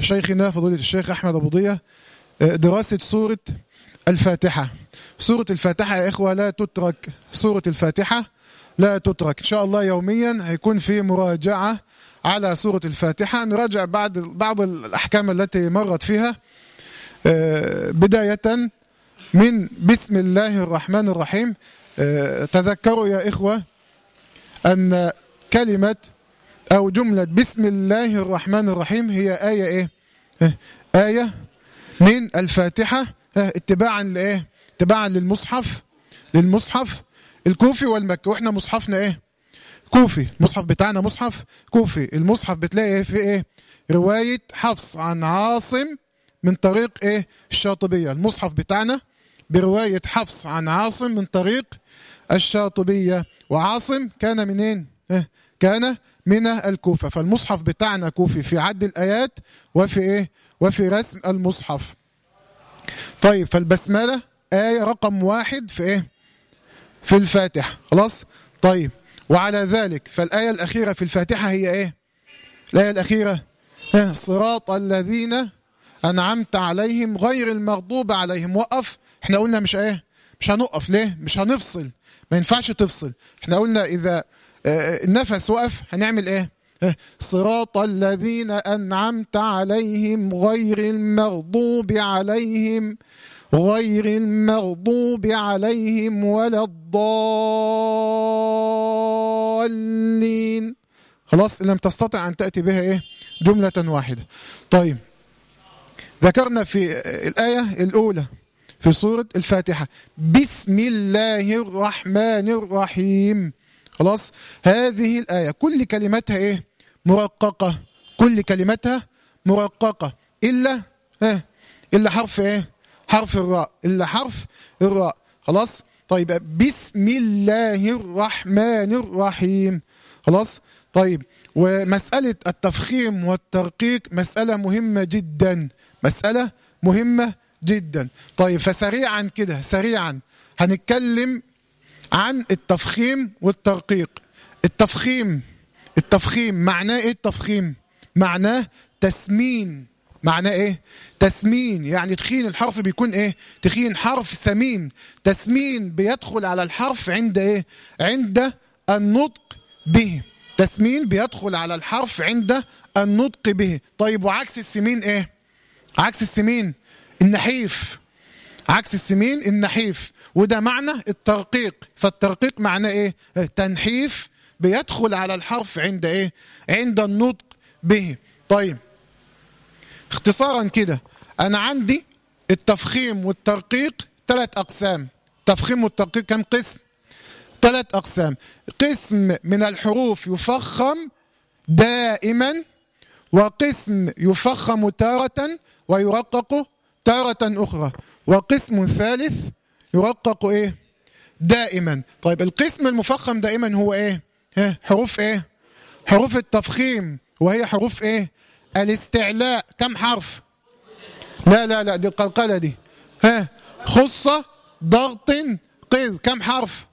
شيخنا فضيلة الشيخ أحمد أبو ضية دراسة سورة الفاتحة. سورة الفاتحة يا إخوة لا تترك. سورة الفاتحة لا تترك. إن شاء الله يوميا هيكون في مراجعة على سورة الفاتحة. نراجع بعض بعض الأحكام التي مرت فيها. بداية من بسم الله الرحمن الرحيم. تذكروا يا إخوة أن كلمة أو جملة بسم الله الرحمن الرحيم هي آية إيه؟ آية؟ من الفاتحة اتباعا لإيه؟ اتباعا للمصحف للمصحف الكوفي والمكي. وإحنا مصحفنا إيه؟ كوفي. المصحف بتاعنا مصحف كوفي. المصحف بتلاقي إيه؟ في إيه؟ رواية حفص عن عاصم من طريق إيه؟ الشاطبية. المصحف بتاعنا برواية حفص عن عاصم من طريق الشاطبية. وعاصم كان منين؟ إيه؟ كان من الكوفة. فالمصحف بتاعنا كوفي في عد الآيات وفي إيه؟ وفي رسم المصحف. طيب فالبسملة آية رقم واحد في إيه؟ في الفاتحة. خلاص؟ طيب وعلى ذلك فالآية الأخيرة في الفاتحة هي إيه؟ الآية الأخيرة إيه؟ صراط الذين أنعمت عليهم غير المغضوب عليهم. وقف. إحنا قلنا مش إيه؟ مش هنقف. ليه؟ مش هنفصل. ما ينفعش تفصل. إحنا قلنا إذا النفس وقف. هنعمل إيه؟ صراط الذين أنعمت عليهم غير المغضوب عليهم غير المغضوب عليهم ولا الضالين. خلاص لم تستطع أن تأتي بها إيه؟ جملة واحدة. طيب ذكرنا في الآية الأولى في سورة الفاتحة بسم الله الرحمن الرحيم. خلاص؟ هذه الآية كل كلماتها إيه؟ مرققة. كل كلماتها مرققة. إلا إيه؟ إلا حرف إيه؟ حرف الراء. إلا حرف الراء. خلاص؟ طيب بسم الله الرحمن الرحيم. خلاص؟ طيب ومسألة التفخيم والترقيق مسألة مهمة جدا. مسألة مهمة جدا. طيب فسريعا كده سريعا. هنتكلم عن التفخيم والترقيق. التفخيم التفخيم معناه إيه التفخيم؟ معناه تسمين. معناه إيه؟ تسمين. يعني تخين الحرف بيكون إيه؟ تخين حرف سمين. تسمين بيدخل على الحرف عند إيه؟ عند النطق به. تسمين بيدخل على الحرف عند النطق به. طيب وعكس السمين إيه؟ عكس السمين. النحيف. عكس السمين النحيف. وده معنى الترقيق. فالترقيق معناه إيه؟ تنحيف بيدخل على الحرف عند إيه؟ عند النطق به. طيب. اختصارا كده. أنا عندي التفخيم والترقيق ثلاث أقسام. تفخيم والترقيق كم قسم؟ ثلاث أقسام. قسم من الحروف يفخم دائما وقسم يفخم تارة ويرقق تارة أخرى. وقسم ثالث يرقق إيه؟ دائما. طيب القسم المفخم دائما هو إيه؟ ها حروف إيه؟ حروف التفخيم. وهي حروف إيه؟ الاستعلاء. كم حرف؟ لا لا لا دي القلقلة دي. ها خصة ضغط قذ كم حرف؟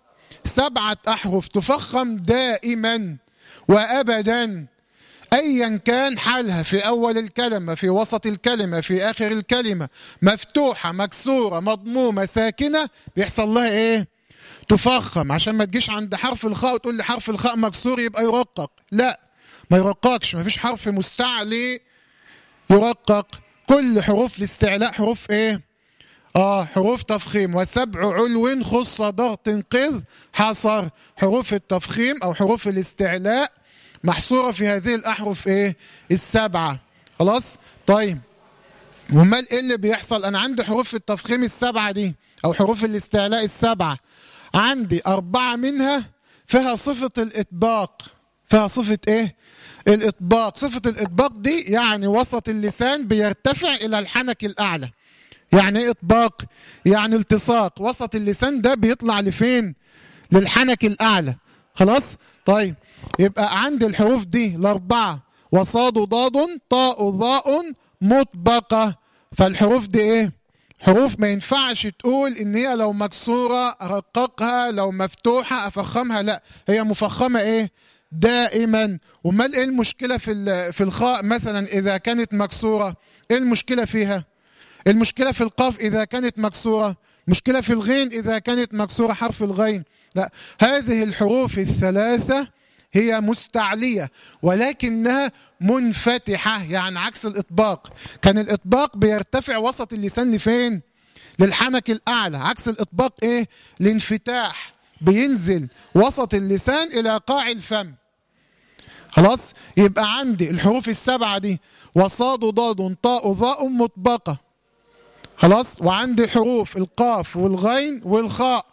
سبعة أحرف تفخم دائما وأبدا. ايا كان حالها في أول الكلمة في وسط الكلمة في آخر الكلمة مفتوحة مكسورة مضمومة ساكنة بيحصل لها إيه؟ تفخم عشان ما تجيش عند حرف الخاء وتقول لي حرف الخاء مكسور يبقى يرقق. لا ما يرققش. ما فيش حرف مستعلي يرقق. كل حروف الاستعلاء حروف إيه؟ آه حروف تفخيم. وسبع علو خص ضغط قذ حصر. حروف التفخيم أو حروف الاستعلاء محصورة في هذه الأحرف إيه؟ السبعة. خلاص؟ طيب. ومال إيه اللي بيحصل؟ أنا عندي حروف التفخيم السبعة دي أو حروف الاستعلاء السبعة. عندي أربعة منها فيها صفة الإطباق. فيها صفة إيه؟ الإطباق. صفة الإطباق دي يعني وسط اللسان بيرتفع إلى الحنك الأعلى. يعني إيه إطباق؟ يعني التصاق. وسط اللسان ده بيطلع لفين؟ للحنك الأعلى. خلاص؟ طيب. يبقى عند الحروف دي الأربعة وصاد ضاد طاء ضاء مطبقة. فالحروف دي إيه؟ حروف ما ينفعش تقول إن هي لو مكسورة أرققها لو مفتوحة أفخمها لا هي مفخمة إيه؟ دائما. ومال إيه المشكلة في في الخاء مثلا إذا كانت مكسورة؟ إيه المشكلة فيها؟ المشكلة في القاف إذا كانت مكسورة. مشكله في الغين إذا كانت مكسورة حرف الغين. لا هذه الحروف الثلاثة هي مستعلية ولكنها منفتحة يعني عكس الإطباق. كان الإطباق بيرتفع وسط اللسان لفين؟ للحنك الأعلى. عكس الإطباق إيه؟ الانفتاح بينزل وسط اللسان إلى قاع الفم. خلاص؟ يبقى عندي الحروف السبعة دي. وصاد ضاد طاء ظاء مطبقة. خلاص؟ وعندي حروف القاف والغين والخاء.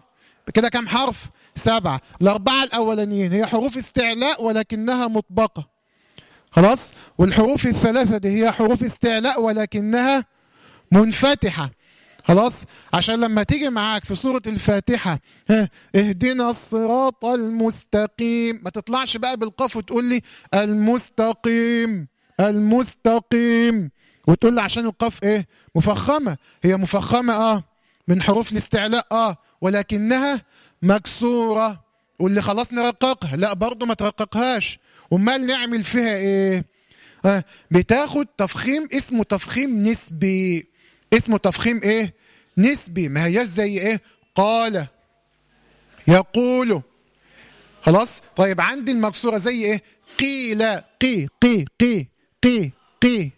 كده كم حرف؟ سبعة. الأربعة الأولانيين هي حروف استعلاء ولكنها مطبقة. خلاص؟ والحروف الثلاثة دي هي حروف استعلاء ولكنها منفتحة. خلاص؟ عشان لما تيجي معاك في سورة الفاتحة اهدنا الصراط المستقيم. ما تطلعش بقى بالقاف وتقول لي المستقيم المستقيم. وتقول لي عشان القاف إيه؟ مفخمة. هي مفخمة آه من حروف الاستعلاء آه ولكنها مكسورة واللي خلاص نرققها. لا برضه ما ترققهاش. أمال نعمل فيها إيه؟ آه بتاخد تفخيم اسمه تفخيم نسبي. اسمه تفخيم إيه؟ نسبي. ما هياش زي إيه؟ قال. يقول. خلاص؟ طيب عندي المكسورة زي إيه؟ قيل. قي قي قي قي قي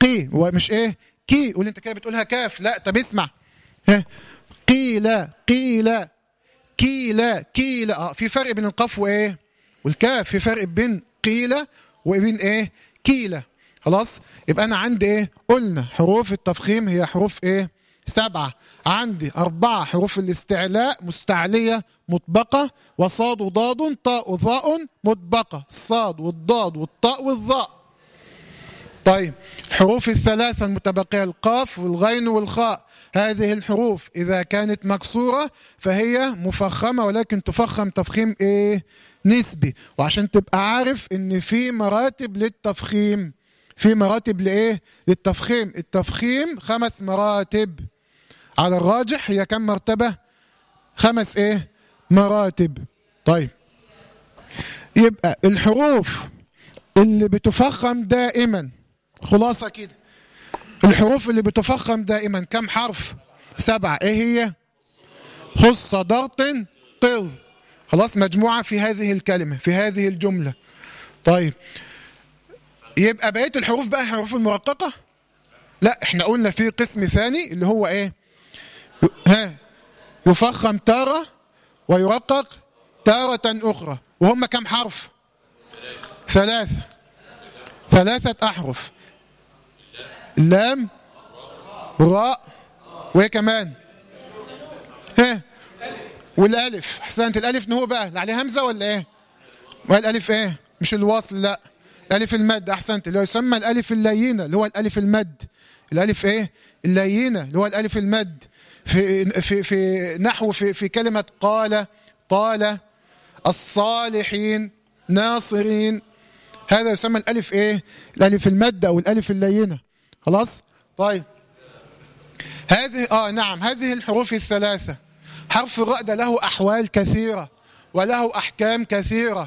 قي. ومش إيه؟ كي واللي أنت كده بتقولها كاف. لا طب اسمع. ها قيل قيل. كيل كيل. آه في فرق بين القاف وإيه؟ والكاف. في فرق بين قيل وبين إيه؟ كيله خلاص؟ يبقى أنا عندي إيه؟ قلنا حروف التفخيم هي حروف إيه؟ سبعة. عندي أربعة حروف الاستعلاء مستعلية مطبقة وصاد وضاد طاء وظاء مطبقة. الصاد والضاد والطاء والظاء. طيب الحروف الثلاثة المتبقية القاف والغين والخاء. هذه الحروف إذا كانت مكسورة فهي مفخمة ولكن تفخم تفخيم إيه؟ نسبي. وعشان تبقى عارف إن في مراتب للتفخيم. في مراتب لإيه؟ للتفخيم. التفخيم خمس مراتب. على الراجح هي كم مرتبة؟ خمس إيه؟ مراتب. طيب. يبقى الحروف اللي بتفخم دائما خلاصة كده. الحروف اللي بتفخم دائما. كم حرف؟ سبعة. إيه هي؟ خص ضغط طذ خلاص مجموعة في هذه الكلمة في هذه الجملة. طيب. يبقى بقية الحروف بقى حروف المرققة؟ لا إحنا قلنا في قسم ثاني اللي هو إيه؟ ها يفخم تارة ويرقق تارة أخرى. وهم كم حرف؟ ثلاثة. ثلاثة أحرف. اللام والراء وإيه كمان؟ ها والألف. احسنت الألف هو بقى. اللي عليه همزة ولا إيه؟ والألف إيه؟ مش الوصل لا. الف المد أحسنت. اللي يسمى الألف اللينة اللي هو الألف المد. الألف إيه؟ اللينة اللي هو الألف المد. في في في نحو في في كلمة قال طال الصالحين ناصرين. هذا يسمى الألف إيه؟ الألف المد أو الألف اللينة. خلاص؟ طيب. هذه آه نعم. هذه الحروف الثلاثة. حرف الراء ده له أحوال كثيرة وله أحكام كثيرة.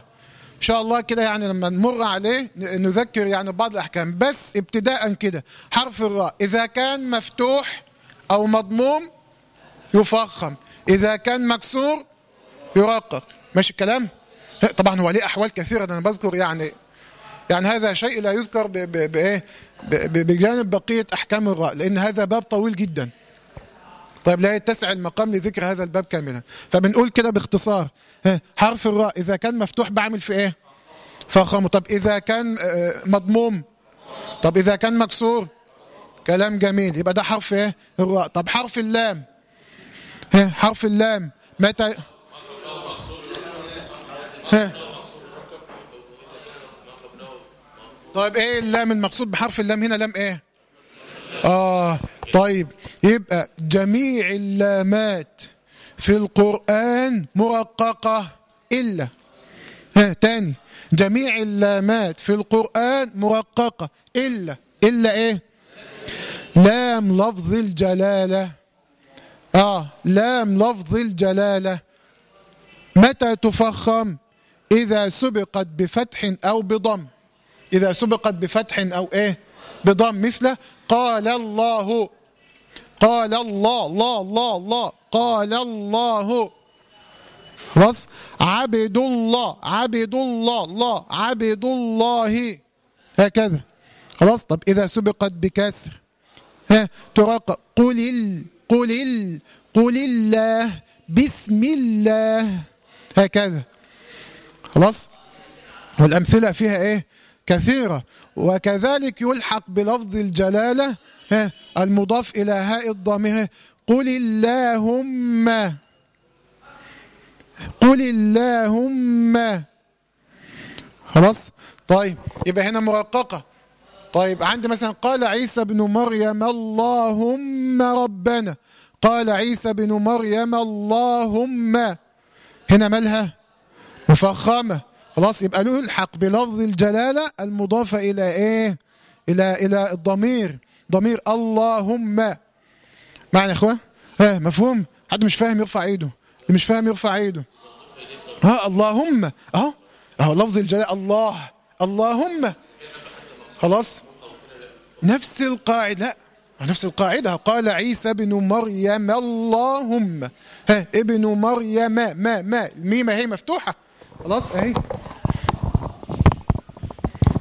إن شاء الله كده يعني لما نمر عليه نذكر يعني بعض الأحكام. بس ابتداء كده. حرف الراء. إذا كان مفتوح أو مضموم يفخم إذا كان مكسور يرقق. ماشي الكلام؟ طبعا هو ليه أحوال كثيرة أنا بذكر يعني يعني هذا شيء لا يذكر بإيه؟ بجانب بقية أحكام الراء لأن هذا باب طويل جدا. طيب لا يتسع المقام لذكر هذا الباب كاملا. فبنقول كده باختصار حرف الراء إذا كان مفتوح بعمل في إيه؟ فخمه طب إذا كان مضموم. طب إذا كان مكسور. كلام جميل. يبقى ده حرف إيه؟ الراء. طب حرف اللام. حرف اللام. متى؟ ها. طيب إيه اللام المقصود بحرف اللام هنا؟ لام إيه؟ آه طيب. يبقى جميع اللامات في القرآن مرققة إلا. ها تاني. جميع اللامات في القرآن مرققة إلا. إلا إيه؟ لام لفظ الجلالة. آه لام لفظ الجلالة. متى تفخم؟ إذا سبقت بفتح أو بضم. إذا سبقت بفتح أو إيه؟ بضم مثل قال الله. قال الله. الله الله الله قال الله. خلاص؟ عبد الله. عبد الله. الله عبد الله. هكذا. خلاص؟ طب إذا سبقت بكسر. ها؟ ترقى قل ال قل ال قل الله. بسم الله. هكذا. خلاص؟ والأمثلة فيها إيه؟ كثيرة. وكذلك يلحق بلفظ الجلالة المضاف إلى هاء الضمير قل اللهم. قل اللهم. خلاص؟ طيب يبقى هنا مرققة. طيب عندي مثلا قال عيسى بن مريم اللهم ربنا. قال عيسى بن مريم اللهم. هنا مالها؟ مفخمة. خلاص يبقى له يلحق بلفظ الجلالة المضافة إلى إيه؟ إلى إلى الضمير. ضمير اللهم. معنى يا إخوة؟ ها مفهوم. حد مش فاهم يرفع إيده. اللي مش فاهم يرفع إيده. ها اللهم. أهو. أهو لفظ الجلالة. الله. اللهم. خلاص. نفس القاعدة. لا نفس القاعدة. قال عيسى بن مريم اللهم. ها ابن مريم. ما ما الميم أهي مفتوحة. خلاص اهي.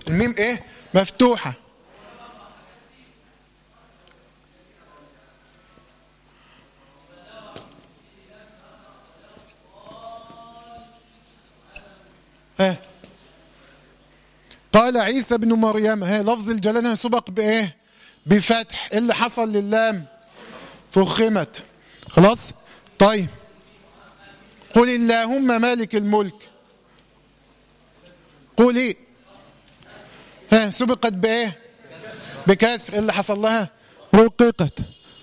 الميم إيه؟ مفتوحة. ها. قال عيسى بن مريم ها لفظ الجلالة سبق بإيه؟ بفتح. إيه اللي حصل للام؟ فخمت. خلاص؟ طيب. قل اللهم مالك الملك. إيه ها سبقت بإيه؟ بكسر إيه اللي حصل لها؟ رققت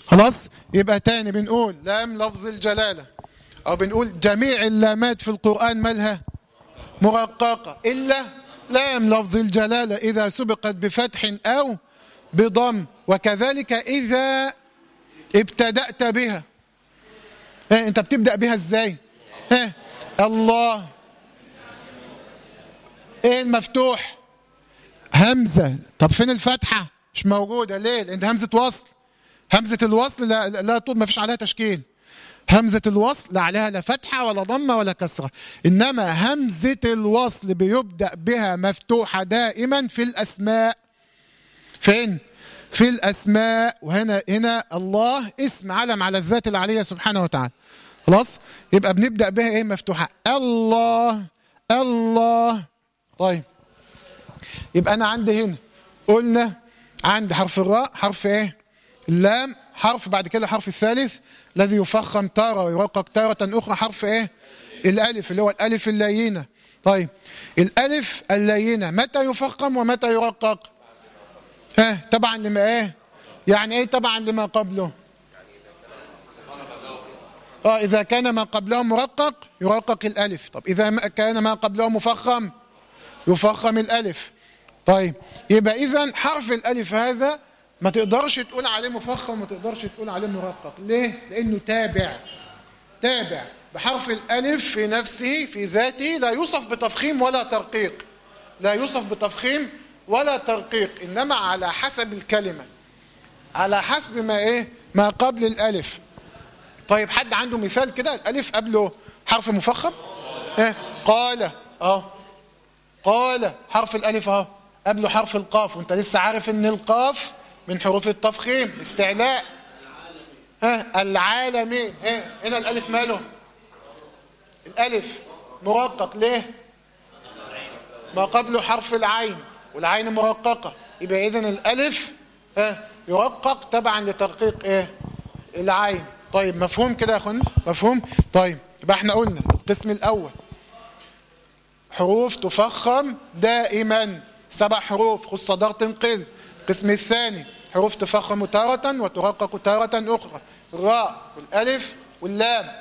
خلاص؟ يبقى تاني بنقول لام لفظ الجلالة. أو بنقول جميع اللامات في القرآن مالها؟ مرققة. إلا لام لفظ الجلالة إذا سبقت بفتح أو بضم. وكذلك إذا ابتدأت بها. ها أنت بتبدأ بها إزاي؟ ها الله. إيه المفتوح؟ همزة. طب فين الفتحة؟ مش موجودة. ليه؟ لأن همزة وصل. همزة الوصل لا, لا طول ما فيش عليها تشكيل. همزة الوصل لا عليها لا فتحة ولا ضمة ولا كسرة. إنما همزة الوصل بيبدأ بها مفتوحة دائما في الأسماء. فين؟ في الأسماء. وهنا هنا الله اسم علم على الذات العلية سبحانه وتعالى. خلاص؟ يبقى بنبدأ بها إيه؟ مفتوحة. الله الله طيب. يبقى أنا عندي هنا قلنا عندي حرف الراء حرف إيه؟ اللام حرف بعد كده الحرف الثالث الذي يفخم تارة ويرقق تارة أخرى حرف إيه؟ الألف اللي هو الألف اللينة. طيب الألف اللينة متى يفخم ومتى يرقق؟ ها طبعا لما إيه؟ يعني إيه طبعا لما قبله؟ آه إذا كان ما قبله مرقق يرقق الألف. طب إذا كان ما قبله مفخم يفخم الألف. طيب يبقى اذا حرف الألف هذا ما تقدرش تقول عليه مفخم وما تقدرش تقول عليه مرقق. ليه؟ لأنه تابع. تابع. بحرف الألف في نفسه في ذاته لا يوصف بتفخيم ولا ترقيق. لا يوصف بتفخيم ولا ترقيق إنما على حسب الكلمة. على حسب ما إيه؟ ما قبل الألف. طيب حد عنده مثال كده؟ الألف قبله حرف مفخم؟ إيه؟ قال. أه. قال حرف الألف أهو. قبله حرف القاف. وأنت لسه عارف إن القاف من حروف التفخيم. استعلاء. ها؟ العالمين ها؟ هنا الألف ماله؟ الألف. مرقق. ليه؟ ما قبله حرف العين. والعين مرققة. يبقى اذا الألف ها؟ يرقق تبعا لترقيق إيه؟ العين. طيب مفهوم كده يا أخوانا؟ مفهوم؟ طيب يبقى إحنا قلنا القسم الأول. حروف تفخم دائما. سبع حروف خص صدر تنقذ. القسم الثاني حروف تفخم تارة وترقق تارة أخرى. الراء والألف واللام.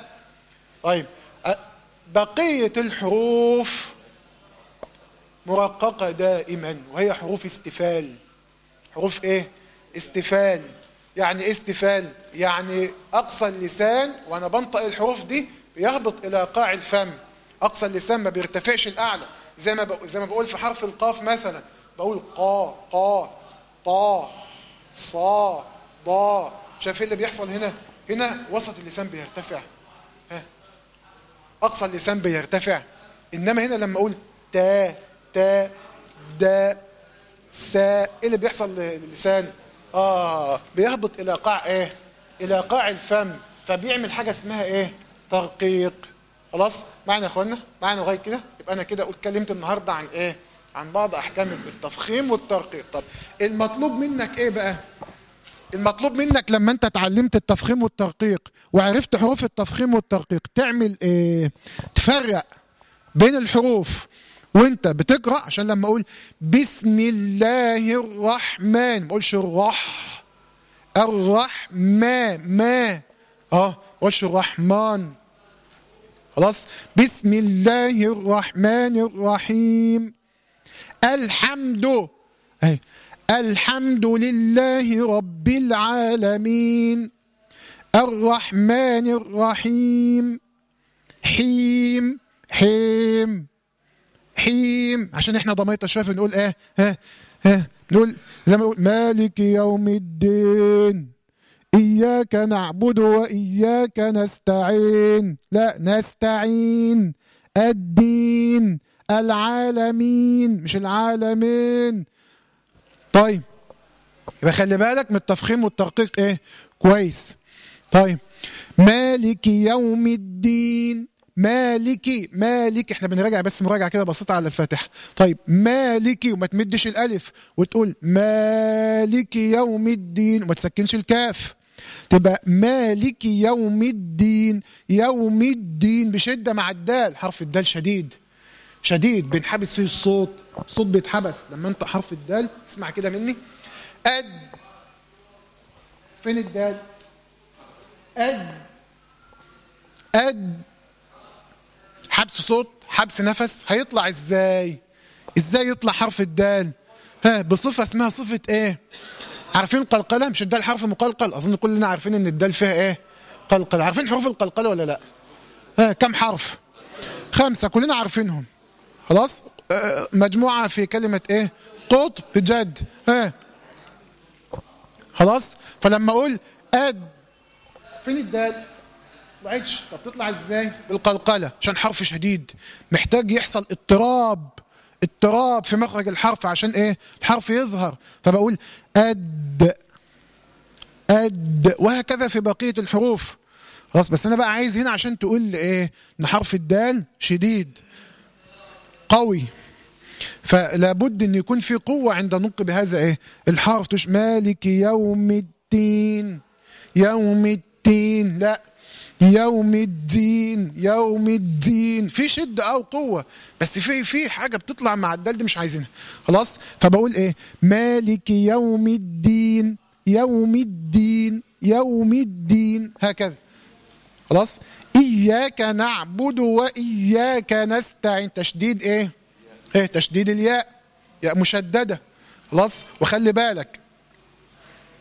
طيب بقية الحروف مرققة دائما وهي حروف استفال. حروف إيه؟ استفال. يعني إيه استفال يعني أقصى اللسان وأنا بنطق الحروف دي بيهبط إلى قاع الفم. أقصى اللسان ما بيرتفعش الأعلى. زي ما. زي ما بقول في حرف القاف مثلا بقول قا قا طا صا ضا. شايف إيه اللي بيحصل هنا؟ هنا وسط اللسان بيرتفع. ها؟ أقصى اللسان بيرتفع. إنما هنا لما أقول تا تا دا سا إيه اللي بيحصل للسان؟ آه بيهبط إلى قاع إيه؟ إلى قاع الفم. فبيعمل حاجة اسمها إيه؟ ترقيق. خلاص؟ معنا يا إخوانا؟ معنا لغاية كده؟ يبقى أنا كده اتكلمت النهارده عن إيه؟ عن بعض أحكام التفخيم والترقيق. طب المطلوب منك إيه بقى؟ المطلوب منك لما أنت اتعلمت التفخيم والترقيق وعرفت حروف التفخيم والترقيق تعمل إيه؟ تفرق بين الحروف وأنت بتقرأ؟ عشان لما أقول بسم الله الرحمن ما أقولش الرح الرحمن ما أه ما أقولش الرحمن. خلاص؟ بسم الله الرحمن الرحيم. الحمد اهي الحمد لله رب العالمين. الرحمن الرحيم. حيم حيم حيم. عشان إحنا ضميت شوية نقول إيه ها ها نقول زي ما مالك يوم الدين. إياك نعبد وإياك نستعين. لا نستعين. الدين العالمين مش العالمين. طيب يبقى خلي بالك من التفخيم والترقيق إيه؟ كويس. طيب مالك يوم الدين؟ مالكي مالك. إحنا بنراجع بس مراجعة كده بسيطة على الفاتحة. طيب مالكي وما تمدش الألف وتقول مالك يوم الدين وما تسكنش الكاف. تبقى مالك يوم الدين يوم الدين بشدة مع الدال حرف الدال شديد شديد بينحبس فيه الصوت الصوت بيتحبس لما انت حرف الدال اسمع كده مني أد فين الدال؟ أد أد حبس صوت حبس نفس هيطلع إزاي؟ إزاي يطلع حرف الدال؟ ها بصفة اسمها صفة إيه؟ عارفين قلقلة؟ مش الدال حرف مقلقل. أظن كلنا عارفين إن الدال فيها إيه؟ قلقلة. عارفين حروف القلقلة ولا لا؟ ها كم حرف؟ خمسة. كلنا عارفينهم. خلاص؟ آه مجموعة في كلمة إيه؟ قط بجد. ها خلاص؟ فلما أقول آد فين الدال؟ طب تطلع إزاي؟ بالقلقلة. عشان حرف شديد. محتاج يحصل اضطراب. اضطراب في مخرج الحرف عشان إيه؟ الحرف يظهر. فبقول أد أد وهكذا في بقية الحروف. خلاص بس أنا بقى عايز هنا عشان تقول لي إيه؟ إن حرف الدال شديد قوي. فلا بد إن يكون في قوة عند النطق بهذا إيه؟ الحرف. مالك يوم الدين يوم الدين. لا. يوم الدين يوم الدين. في شدة أو قوة بس في في حاجة بتطلع مع الدال دي مش عايزينها. خلاص؟ فبقول إيه؟ مالك يوم الدين يوم الدين يوم الدين. هكذا. خلاص؟ إياك نعبد وإياك نستعين. تشديد إيه؟ إيه؟ تشديد الياء. ياء مشددة. خلاص؟ وخلي بالك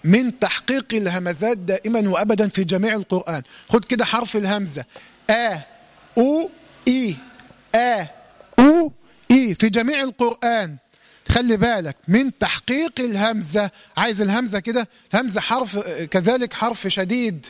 من تحقيق الهمزات دائما وابدا في جميع القرآن. خد كده حرف الهمزة. أ أو اي أ أو اي في جميع القرآن. خلي بالك من تحقيق الهمزة. عايز الهمزة كده؟ الهمزه حرف كذلك حرف شديد.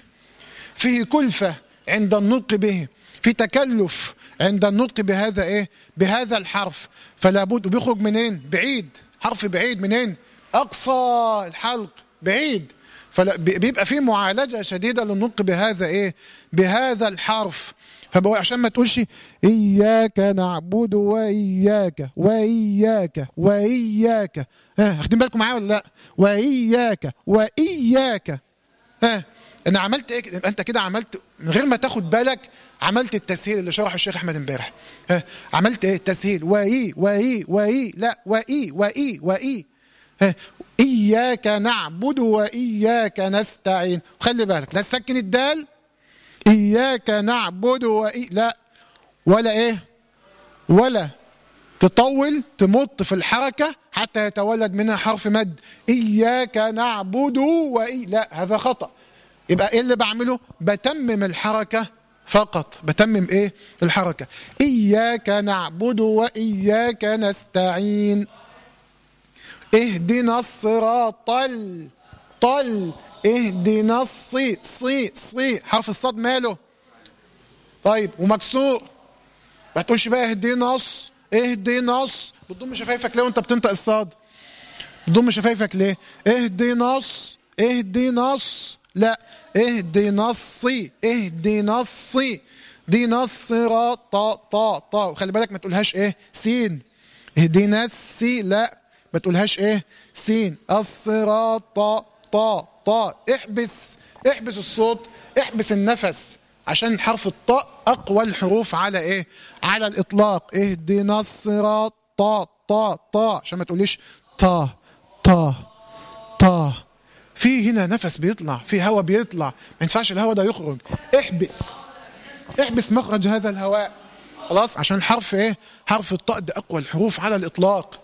فيه كلفة عند النطق به. في تكلف عند النطق بهذا إيه؟ بهذا الحرف. فلا بد بيخرج منين؟ بعيد. حرف بعيد منين؟ أقصى الحلق. بعيد. فبيبقى في معالجة شديدة للنطق بهذا إيه؟ بهذا الحرف. فبقول عشان ما تقولش إياك نعبد وإياك وإياك وإياك. ها واخدين بالكم معايا ولا لا؟ وإياك وإياك. ها أنا عملت إيه؟ أنت كده عملت من غير ما تاخد بالك عملت التسهيل اللي شرحه الشيخ أحمد إمبارح. ها عملت إيه؟ التسهيل. وإي وإي وإي لا وإي وإي وإي. ها إياك نعبد وإياك نستعين. خلي بالك لا تسكن الدال. إياك نعبد وإي لا. ولا إيه؟ ولا. تطول تمط في الحركة حتى يتولد منها حرف مد. إياك نعبد وإي لا هذا خطأ. يبقى إيه اللي بعمله؟ بتمم الحركة فقط. بتمم إيه؟ الحركة. إياك نعبد وإياك نستعين. اهدنا الصراط طل اهدنا الصي صي صي حرف الصاد ماله. طيب ومكسور. ما تقولش بقى اهدنا الص اهدنا الص. بتضم شفايفك ليه وانت بتنطق الصاد؟ بتضم شفايفك ليه؟ اهدنا الص اهدنا الص. لا اهدنا الصي اهدنا الصي دينا الصراط طا طا طا. وخلي بالك ما تقولهاش إيه؟ سين. اهدنا السي لا. ما تقولهاش إيه؟ سين. الصراط. طا طا طا احبس. احبس الصوت. احبس النفس. عشان حرف الطاء أقوى الحروف على إيه؟ على الإطلاق. اهدنا الصراط. طا طا طا عشان ما تقوليش طا طا طا في هنا نفس بيطلع. في هواء بيطلع. ما ينفعش الهواء ده يخرج. احبس. احبس مخرج هذا الهواء. خلاص؟ عشان الحرف إيه؟ حرف الطاء ده أقوى الحروف على الإطلاق.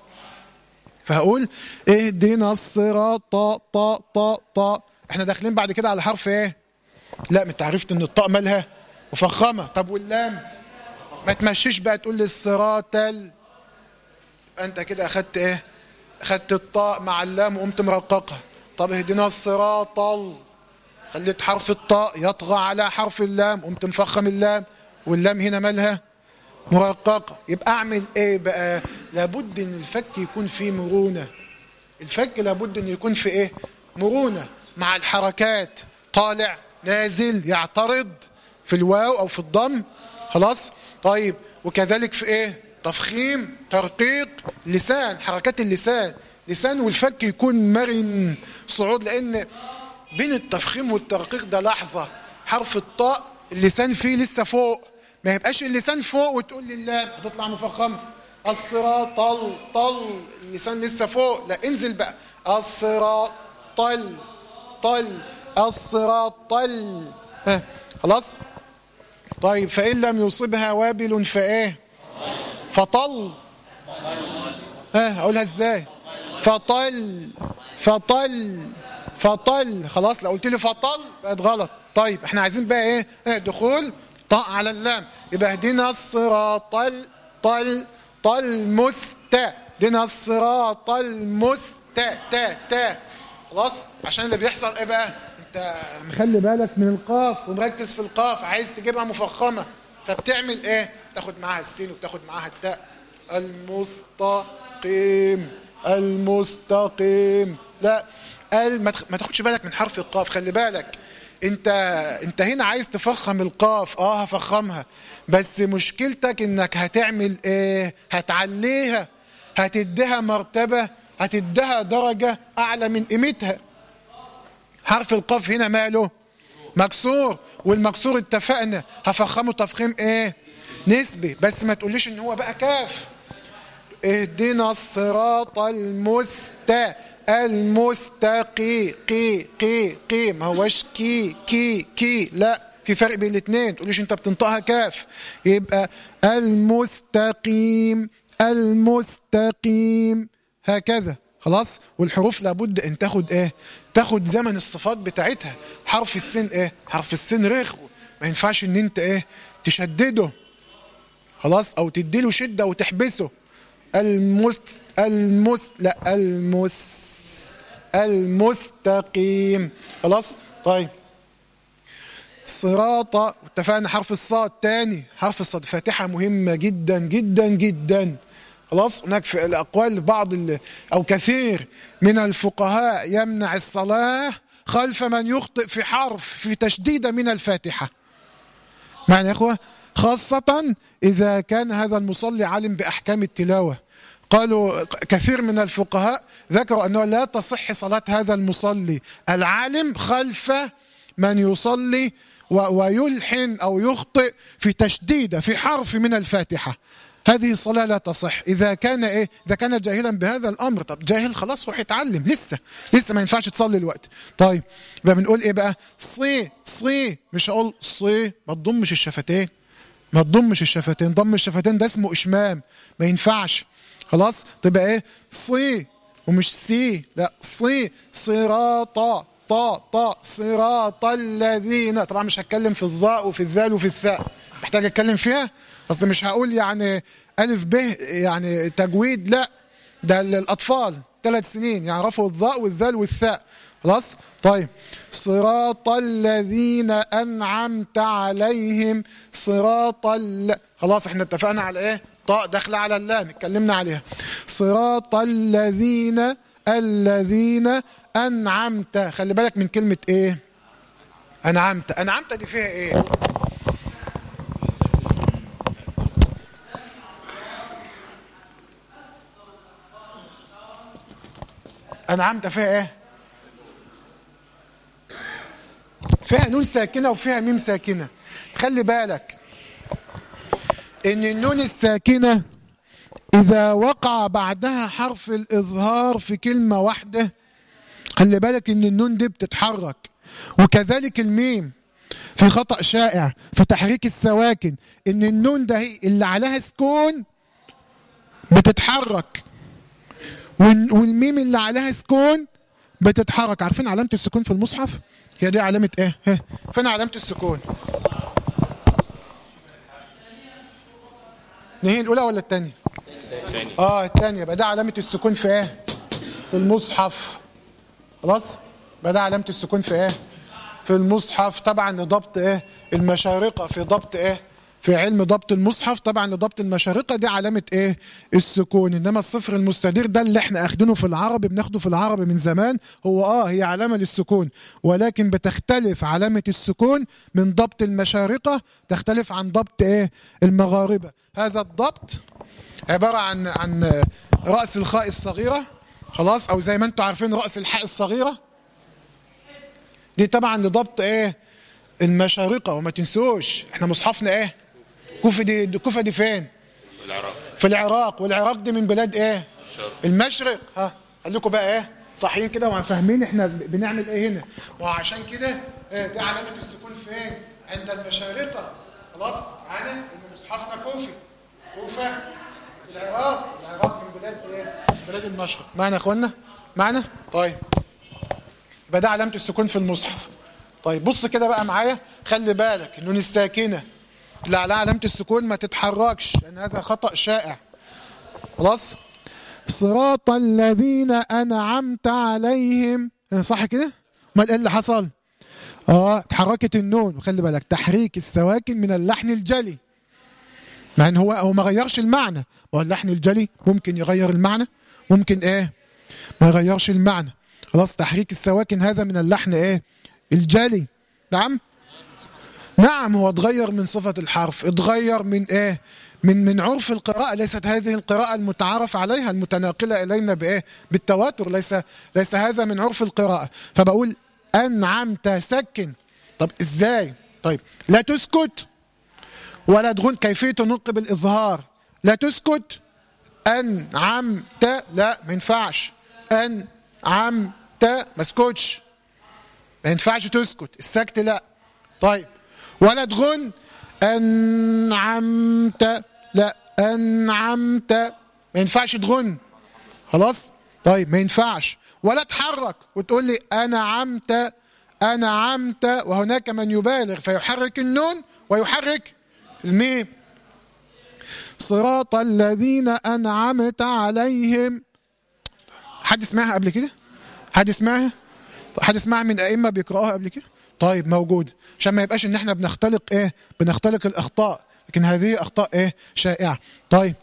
فهقول اهدنا الصراط طا طا طا طا إحنا داخلين بعد كده على حرف إيه؟ لا ما انت عرفت إن الطاء مالها؟ مفخمة. طب واللام؟ ما تمشيش بقى تقول لي الصراط ال انت كده أخدت إيه؟ أخدت الطاء مع اللام وقمت مرققها طب اهدنا الصراط ال خليت حرف الطاء يطغى على حرف اللام قمت مفخم اللام واللام هنا مالها؟ مرققة. يبقى أعمل إيه بقى؟ لابد إن الفك يكون فيه مرونة. الفك لابد إن يكون في إيه؟ مرونة. مع الحركات. طالع نازل يعترض في الواو أو في الضم. خلاص؟ طيب. وكذلك في إيه؟ تفخيم ترقيق لسان. حركات اللسان. لسان والفك يكون مرن. صعود لأن بين التفخيم والترقيق ده لحظة. حرف الطاء اللسان فيه لسه فوق. ما يبقاش اللسان فوق وتقول لي لا بتطلع مفخمة. الصراط طل. طل اللسان لسه فوق. لا انزل بقى. الصراط طل. طل الصراط طل ها خلاص؟ طيب فإن لم يصبها وابل فإيه؟ فطل. ها أقولها إزاي؟ فطل. فطل. فطل. خلاص لو قلت لي فطل بقت غلط. طيب إحنا عايزين بقى إيه؟ دخول طاء على اللام. يبقى اهدنا الصراط طل طل طل مست اهدنا الصراط المست. تا تا خلاص؟ عشان اللي بيحصل إيه بقى؟ انت مخلي بالك من القاف ومركز في القاف. عايز تجيبها مفخمة. فبتعمل إيه؟ تاخد معاها السين وبتاخد معاها التاء. المستقيم. المستقيم. لا قال ما تاخدش بالك من حرف القاف. خلي بالك. انت انت هنا عايز تفخم القاف آه هفخمها بس مشكلتك انك هتعمل إيه؟ هتعليها هتديها مرتبة هتديها درجة أعلى من قيمتها. حرف القاف هنا ماله؟ مكسور. والمكسور اتفقنا. هفخمه تفخيم إيه؟ نسبي. بس ما تقوليش ان هو بقى كاف. اهدنا الصراط المستقيم. المستقي قي قي قي ما هوش كي كي كي. لا في فرق بين الاثنين تقوليش انت بتنطقها كاف. يبقى المستقيم المستقيم. هكذا. خلاص؟ والحروف لابد ان تاخد إيه؟ تاخد زمن الصفات بتاعتها. حرف السين إيه؟ حرف السين رخو. ما ينفعش ان انت إيه؟ تشدده. خلاص؟ أو تديله شدة وتحبسه. المست المس لا المس المستقيم. خلاص؟ طيب. صراط اتفقنا حرف الصاد تاني. حرف الصاد فاتحة مهمة جدا جدا جدا. خلاص؟ هناك في الأقوال بعض أو كثير من الفقهاء يمنع الصلاة خلف من يخطئ في حرف في تشديد من الفاتحة. معنى يا أخوة؟ خاصة إذا كان هذا المصلي عالم بأحكام التلاوة. قالوا كثير من الفقهاء ذكروا أنه لا تصح صلاة هذا المصلي العالم خلف من يصلي ويلحن أو يخطئ في تشديد في حرف من الفاتحة. هذه الصلاة لا تصح. إذا كان إيه؟ إذا كان جاهلا بهذا الأمر طب جاهل خلاص روح يتعلم لسه. لسه ما ينفعش تصلي الوقت. طيب يبقى بنقول إيه بقى؟ صي صي مش هقول صي ما تضمش الشفتين. ما تضمش الشفتين. ضم الشفتين ده اسمه إشمام. ما ينفعش. خلاص؟ تبقى إيه؟ صي ومش سي لا صي صراطا طاء طاء صراط الذين. طبعا مش هتكلم في الظاء وفي الذال وفي الثاء. محتاج أتكلم فيها؟ أصل مش هقول يعني ألف ب يعني تجويد لا. ده الأطفال ثلاث سنين يعرفوا الظاء والذال والثاء. خلاص؟ طيب. صراط الذين أنعمت عليهم صراط ال... خلاص إحنا اتفقنا على إيه؟ طاء داخله على اللام اتكلمنا عليها. صراط الذين الذين أنعمت. خلي بالك من كلمة إيه؟ أنعمت. أنعمت دي فيها إيه؟ أنعمت فيها إيه؟ فيها نون ساكنة وفيها ميم ساكنة. خلي بالك إن النون الساكنة إذا وقع بعدها حرف الإظهار في كلمة واحدة خلي بالك إن النون دي بتتحرك. وكذلك الميم في خطأ شائع في تحريك السواكن. إن النون ده اللي عليها سكون بتتحرك. والميم اللي عليها سكون بتتحرك. عارفين علامة السكون في المصحف؟ هي دي علامة إيه؟ فين علامة السكون؟ نهي الأولى ولا الثانية آه الثانية يبقى ده علامة السكون في إيه؟ في المصحف. خلاص؟ يبقى ده علامة السكون في إيه؟ في المصحف. طبعا لضبط إيه؟ المشارقة. في ضبط إيه؟ في علم ضبط المصحف. طبعا لضبط المشارقة. دي علامة إيه؟ السكون. إنما الصفر المستدير ده اللي إحنا أخدينه في العربي بناخده في العربي من زمان هو آه هي علامة للسكون. ولكن بتختلف علامة السكون من ضبط المشارقة تختلف عن ضبط إيه؟ المغاربة. هذا الضبط عبارة عن عن رأس الخاء الصغيرة خلاص؟ أو زي ما أنتم عارفين رأس الحاء الصغيرة. دي طبعا لضبط إيه؟ المشارقة وما تنسوش إحنا مصحفنا إيه؟ كوفة دي, كوفة دي فين؟ العراق. في العراق والعراق دي من بلاد إيه؟ المشرق. ها قال لكم بقى إيه؟ صحيين كده؟ وفاهمين إحنا بنعمل إيه هنا. وعشان كده إيه؟ دي علامة السكون فين؟ عند المشارقة. خلاص؟ معانا؟ ان مصحفنا كوفي. كوفة العراق. العراق من بلاد إيه؟ بلاد المشرق. معنا يا إخوانا؟ معنا؟ طيب. يبقى ده علامة السكون في المصحف. طيب بص كده بقى معايا. خلي بالك النون الساكنة اللي على علامة السكون ما تتحركش لأن هذا خطأ شائع. خلاص؟ صراط الذين أنعمت عليهم. صح كده؟ أمال إيه اللي حصل؟ آه اتحركت النون. وخلي بالك تحريك السواكن من اللحن الجلي. مع إن هو هو ما غيرش المعنى. هو اللحن الجلي ممكن يغير المعنى. ممكن إيه؟ ما يغيرش المعنى. خلاص تحريك السواكن هذا من اللحن إيه؟ الجلي. نعم؟ نعم هو اتغير من صفة الحرف اتغير من إيه؟ من من عرف القراءة. ليست هذه القراءة المتعارف عليها المتناقلة إلينا بإيه؟ بالتواتر. ليس ليس هذا من عرف القراءة. فبقول أنعمت سكن. طب إزاي؟ طيب لا تسكت. ولا تغن كيفية نطق بالإظهار لا تسكت. أنعمت لا ما ينفعش. أنعمت ما اسكتش. ما ينفعش تسكت. السكت لا. طيب. ولا تغن أنعمت لا. أنعمت ما ينفعش تغن خلاص؟ طيب ما ينفعش. ولا تحرك وتقول لي أنعمت أنعمت وهناك من يبالغ فيحرك النون ويحرك الميم. صراط الذين أنعمت عليهم. حد سمعها قبل كده؟ حد سمعها؟ حد سمعها من أئمة بيقرأوها قبل كده؟ طيب موجود. عشان ما يبقاش إن إحنا بنختلق إيه؟ بنختلق الأخطاء. لكن هذه أخطاء إيه؟ شائعة. طيب.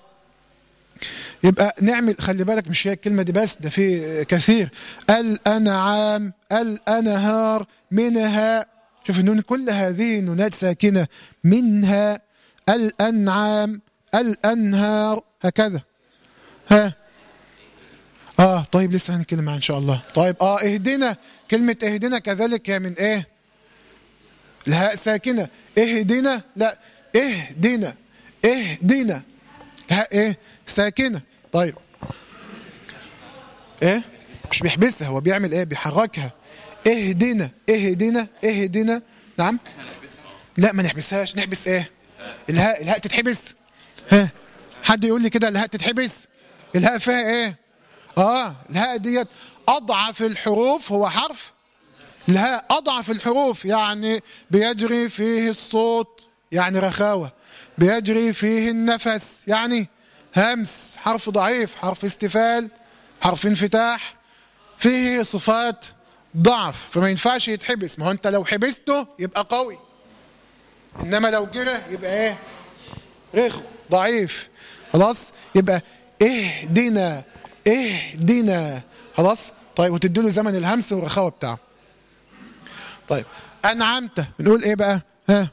يبقى نعمل خلي بالك مش هي الكلمة دي بس ده في كثير. الأنعام الأنهار منها شوف النون كل هذه نونات ساكنة منها الأنعام الأنهار هكذا. ها؟ آه طيب لسه هنتكلم عنها إن شاء الله. طيب آه اهدنا. كلمة اهدنا كذلك هي من إيه؟ الهاء ساكنة. اهدنا لا اهدنا اهدنا. الهاء إيه؟ ساكنة. طيب. إيه؟ مش بيحبسها هو بيعمل إيه؟ بيحركها. اهدنا اهدنا اهدنا. نعم؟ لا ما نحبسهاش. نحبس إيه؟ الهاء الهاء تتحبس. ها حد يقول لي كده الهاء تتحبس؟ الهاء فيها إيه؟ آه الهاء ديت أضعف الحروف هو حرف؟ الهاء أضعف الحروف يعني بيجري فيه الصوت يعني رخاوة. بيجري فيه النفس يعني همس حرف ضعيف حرف استفال حرف انفتاح فيه صفات ضعف. فما ينفعش يتحبس. ما هو انت لو حبسته يبقى قوي. إنما لو جرى يبقى إيه؟ رخو ضعيف. خلاص؟ يبقى اهدنا اهدنا. خلاص؟ طيب وتديله زمن الهمس والرخاوة بتاعه. طيب أنعمت. بنقول إيه بقى؟ ها؟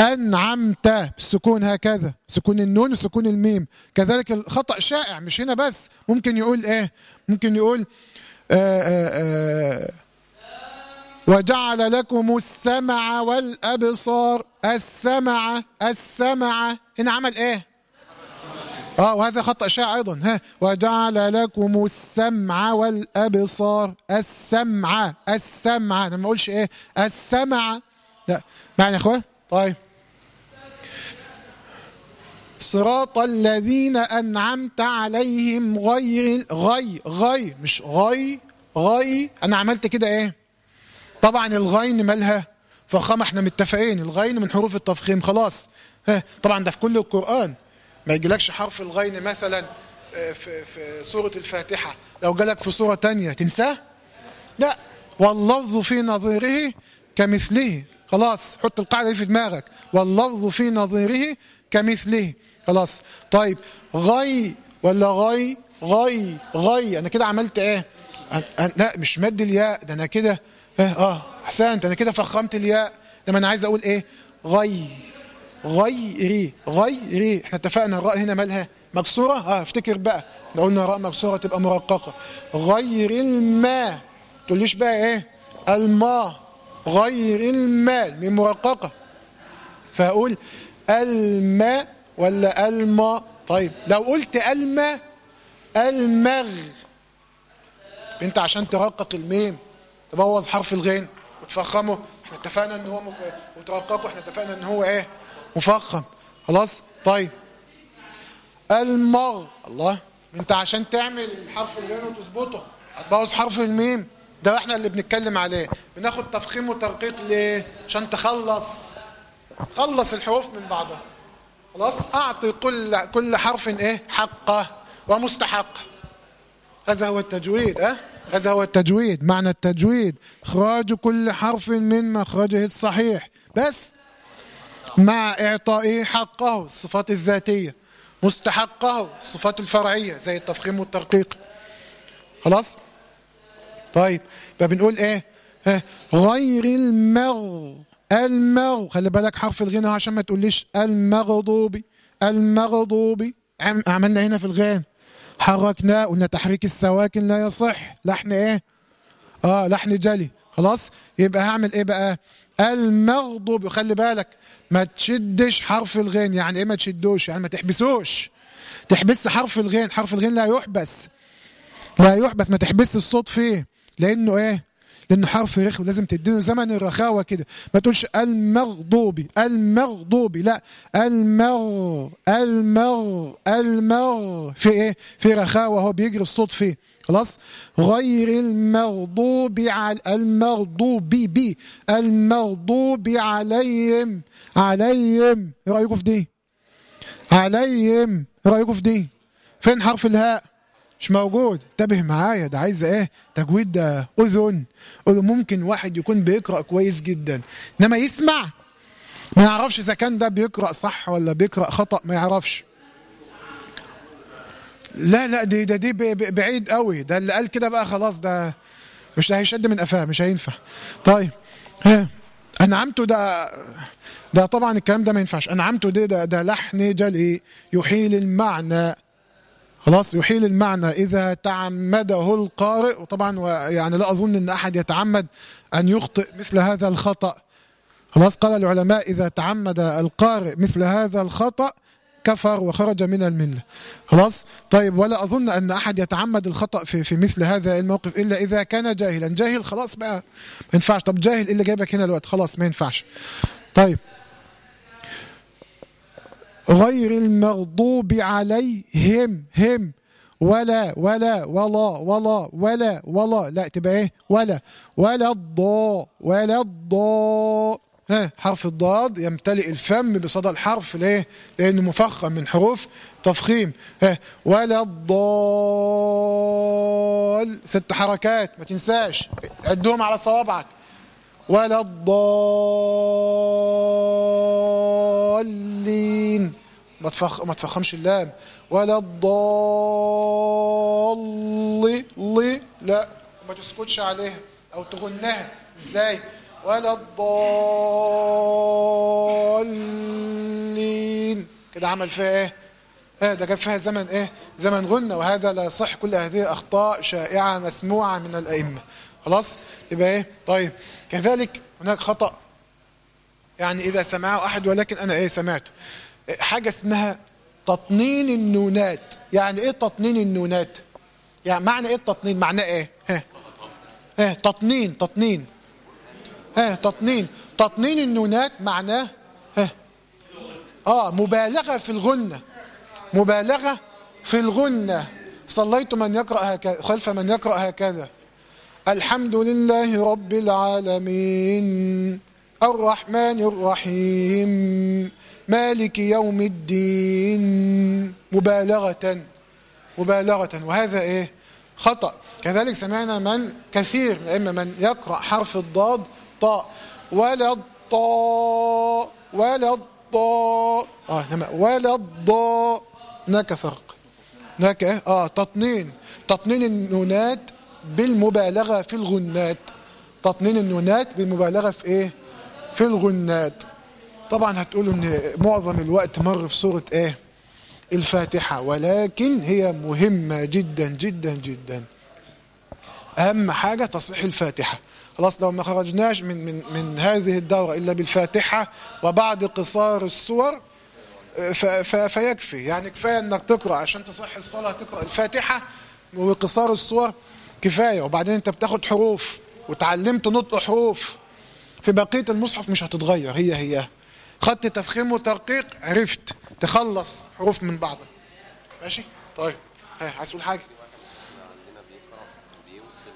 أنعمت. بالسكون هكذا. سكون النون وسكون الميم. كذلك الخطأ شائع مش هنا بس. ممكن يقول إيه؟ ممكن يقول آآ آآ وجعل لكم السمع والأبصار. السمع السمع. هنا عمل إيه؟ آه وهذا خطأ شائع أيضا. ها. وجعل لكم السمع والأبصار. السمع السمع. أنا ما أقولش إيه. السمع. لا. معنى يا اخوان طيب. صراط الذين أنعمت عليهم غير غي غي. مش غي غي. أنا عملت كده إيه؟ طبعا الغين مالها فخامه إحنا متفقين. الغين من حروف التفخيم خلاص. ها طبعا ده في كل القرآن. ما يجيلكش حرف الغين مثلا في في سورة الفاتحة. لو جالك في سورة تانية تنساه؟ لا. واللفظ في نظيره كمثله. خلاص حط القاعدة دي في دماغك. واللفظ في نظيره كمثله. خلاص. طيب غي ولا غي؟ غي غي. أنا كده عملت إيه؟ لا مش مد الياء ده أنا كده آه, آه أحسنت. أنا كده فخمت الياء. لما أنا عايز أقول إيه؟ غي غيري غيري إحنا اتفقنا الراء هنا مالها مكسورة؟ آه افتكر بقى. لو قلنا راء مكسورة تبقى مرققة. غير الماء. تقوليش بقى إيه؟ الماء. غير الماء. من مرققة. فأقول الماء ولا الماء؟ طيب لو قلت الماء المغ. أنت عشان ترقق الميم. تبوظ حرف الغين. وتفخمه إحنا اتفقنا إن هو مك... وترققه إحنا اتفقنا إن هو إيه؟ مفخم. خلاص؟ طيب. المغ. الله. أنت عشان تعمل حرف الغين وتظبطه هتبوظ حرف الميم. ده إحنا اللي بنتكلم عليه. بناخد تفخيم وترقيق ليه؟ عشان تخلص. خلص الحروف من بعضها. خلاص؟ أعطي كل كل حرف إيه؟ حقه ومستحقه. هذا هو التجويد آه هذا هو التجويد معنى التجويد. إخراج كل حرف من مخرجه الصحيح. بس مع إعطائه حقه الصفات الذاتية. مستحقه الصفات الفرعية زي التفخيم والترقيق. خلاص؟ طيب فبنقول إيه؟ ها غير المغ. المغ. خلي بالك حرف الغنى عشان ما تقوليش المغضوبي المغضوبي عملنا هنا في الغين حركناه قلنا تحريك السواكن لا يصح. لحن إيه؟ آه لحن جلي. خلاص؟ يبقى هعمل إيه بقى؟ المغضوب. خلي بالك ما تشدش حرف الغين. يعني إيه ما تشدوش؟ يعني ما تحبسوش. تحبس حرف الغين. حرف الغين لا يحبس. لا يحبس. ما تحبس الصوت فيه. لأنه إيه؟ لأنه حرف رخو لازم تديله زمن الرخاوة كده. ما تقولش المغضوبي المغضوبي لا. المغ المغ المغ. في إيه؟ في رخاوة هو بيجري الصوت فيه. خلاص؟ غير المغضوب على المغضوب بي المغضوب عليهم. عليهم. إيه رأيكم في دي؟ عليهم. إيه رأيكم في دي؟ فين حرف الهاء؟ مش موجود. انتبه معايا ده عايز إيه؟ تجويد ده أذن. أذن ممكن واحد يكون بيقرأ كويس جدا. إنما يسمع. ما يعرفش إذا كان ده بيقرأ صح ولا بيقرأ خطأ ما يعرفش. لا لا دي ده دي بعيد قوي. ده اللي قال كده بقى خلاص ده مش هيشد من قفاه مش هينفع. طيب ها انعمته ده ده طبعا الكلام ده ما ينفعش. انعمته ده ده, ده لحن جلي يحيل المعنى. خلاص يحيل المعنى إذا تعمده القارئ. وطبعا يعني لا أظن أن أحد يتعمد أن يخطئ مثل هذا الخطأ. خلاص قال العلماء إذا تعمد القارئ مثل هذا الخطأ كفر وخرج من الملة. خلاص؟ طيب ولا أظن أن أحد يتعمد الخطأ في, في مثل هذا الموقف إلا إذا كان جاهلا. جاهل خلاص بقى. ما ينفعش. طب جاهل اللي جايبك هنا الوقت؟ خلاص ما ينفعش. طيب. غير المغضوب عليهم هم. ولا ولا ولا ولا ولا ولا. لا تبقى إيه؟ ولا. ولا الضاء ولا الضاء ها حرف الضاد يمتلئ الفم بصدى الحرف. ليه؟ لأنه مفخم من حروف تفخيم. ها ولا الضال. ست حركات ما تنساش. عدهم على صوابعك. ولا الضالين. ما تفخ ما تفخمش اللام. ولا الضال لا ما تسكتش عليها أو تغنها. إزاي؟ ولا الضالين. كده عمل فيها إيه؟ إيه ده جاب فيها زمن إيه؟ زمن غنى وهذا لا يصح كل هذه اخطاء شائعة مسموعة من الأئمة. خلاص؟ يبقى إيه؟ طيب. كذلك هناك خطأ. يعني إذا سمعه أحد ولكن أنا إيه سمعته. حاجة اسمها تطنين النونات. يعني إيه تطنين النونات؟ يعني معنى إيه التطنين؟ معناه إيه؟ ها. ها تطنين تطنين. ها تطنين. تطنين النونات معناه ها. آه مبالغة في الغنة. مبالغة في الغنة. صليت من يقرأ هكذا خلف من يقرأ هكذا. الحمد لله رب العالمين الرحمن الرحيم مالك يوم الدين. مبالغة مبالغة. وهذا إيه؟ خطأ. كذلك سمعنا من كثير إما من يقرأ حرف الضاد طاء. ولا الطاء ولا الضاء. آه انما ولا الضاء. هناك فرق. هناك إيه؟ آه تطنين. تطنين النونات بالمبالغة في الغنات. تطنين النونات بالمبالغة في إيه؟ في الغنات. طبعا هتقولوا إن معظم الوقت مر في سورة إيه؟ الفاتحة. ولكن هي مهمة جدا جدا جدا. أهم حاجة تصحيح الفاتحة. خلاص لو ما خرجناش من, من, من هذه الدورة إلا بالفاتحة وبعد قصار السور فيكفي. يعني كفاية إنك تقرأ. عشان تصح الصلاة تقرأ الفاتحة وقصار السور كفاية وبعدين انت بتاخد حروف وتعلمت نطق حروف في بقية المصحف مش هتتغير هي هي. خدت تفخيم وترقيق عرفت تخلص حروف من بعضها. ماشي؟ طيب. عايز تقول بيوصل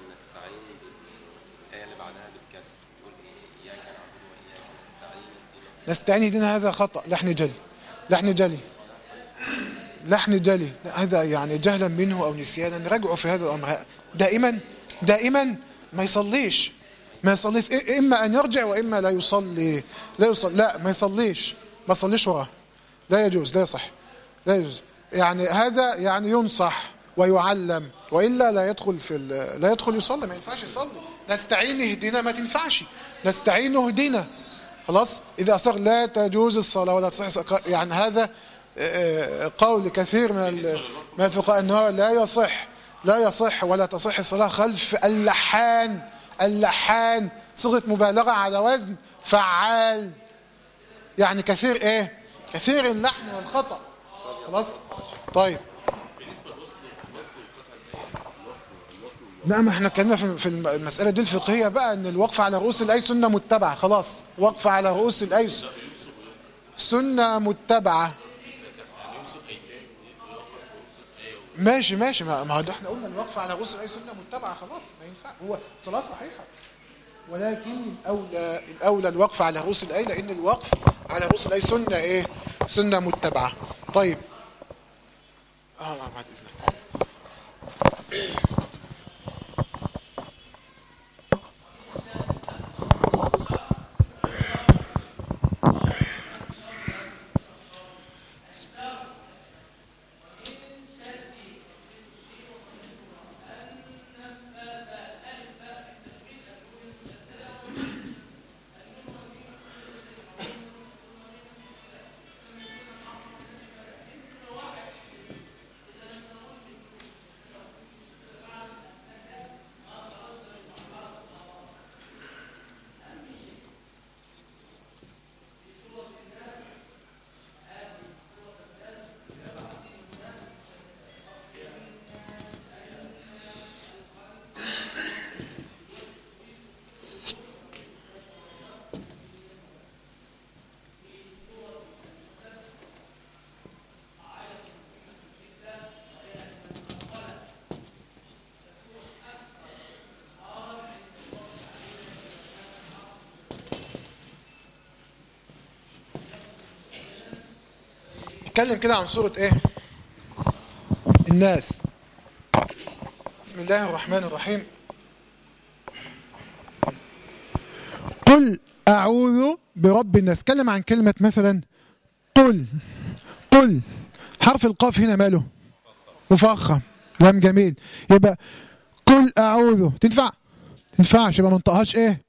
نستعين اهدنا هذا خطأ لحن جلي. لحن جلي. لحن جلي. هذا يعني جهلا منه أو نسيانا نراجعه في هذا الأمر. دائما دائما ما يصليش. ما يصليش. إما أن يرجع وإما لا يصلي. لا يصلي. لا ما يصليش. ما يصليش وراه. لا يجوز لا يصح. لا يجوز. يعني هذا يعني ينصح ويعلم. وإلا لا يدخل في لا يدخل يصلي. ما ينفعش يصلي. نستعين اهدنا ما تنفعش. نستعين اهدنا. خلاص؟ إذا أصر لا تجوز الصلاة ولا تصح. يعني هذا قول كثير من من الفقهاء أنه لا يصح. لا يصح ولا تصح الصلاة خلف اللحان. اللحان. صيغة مبالغة على وزن فعال. يعني كثير إيه؟ كثير اللحن والخطأ. خلاص؟ طيب. لا ما إحنا اتكلمنا في في المسألة دي الفقهية بقى إن الوقف على رؤوس الأي سنة متبعة. خلاص. وقف على رؤوس الأي سنة متبعة. ماشي ماشي ما ده إحنا قلنا الوقف على رؤوس الأي سنة متبعة خلاص ما ينفع هو صلاة صحيحة ولكن الأولى الأولى الوقف على رؤوس الأي لأن الوقف على رؤوس الأي سنة إيه؟ سنة متبعة. طيب. آه بعد إذنك. نتكلم كده عن سورة إيه؟ الناس. بسم الله الرحمن الرحيم. قل أعوذ برب الناس. تكلم عن كلمة مثلا قل قل. حرف القاف هنا ماله؟ مفخم. لام جميل. يبقى قل أعوذ. تنفع؟ تنفعش. يبقى ما إيه؟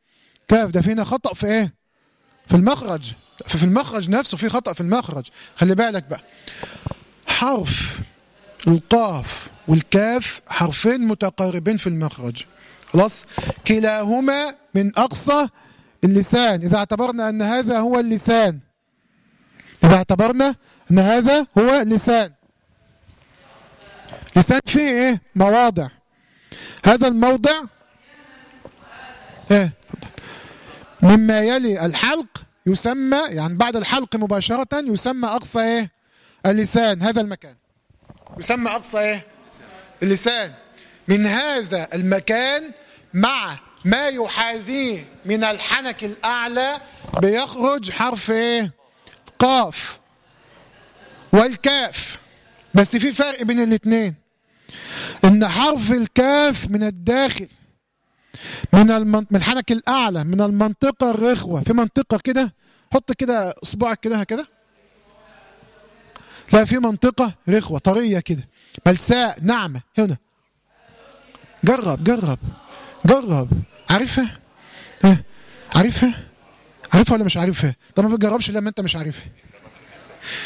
كاف. ده فينا خطأ في إيه؟ في المخرج. ففي المخرج نفسه في خطأ في المخرج. خلي بالك بقى. حرف القاف والكاف حرفين متقاربين في المخرج. خلاص؟ كلاهما من أقصى اللسان. إذا اعتبرنا أن هذا هو اللسان. إذا اعتبرنا أن هذا هو لسان لسان فيه إيه؟ مواضع. هذا الموضع إيه؟ مما يلي الحلق يسمى يعني بعد الحلق مباشرة يسمى أقصى إيه؟ اللسان هذا المكان. يسمى أقصى إيه؟ اللسان. من هذا المكان مع ما يحاذيه من الحنك الأعلى بيخرج حرف إيه؟ قاف. والكاف. بس في فرق بين الاثنين إن حرف الكاف من الداخل من المن... من الحنك الأعلى من المنطقة الرخوة. في منطقة كده حط كده أصبعك كده كده لا في منطقة رخوة طرية كده. ملساء ناعمه هنا. جرب جرب جرب. عارفها؟ ها عارفها؟ عارفها ولا مش عارفها؟ طب ما بتجربش لما انت مش عارفها.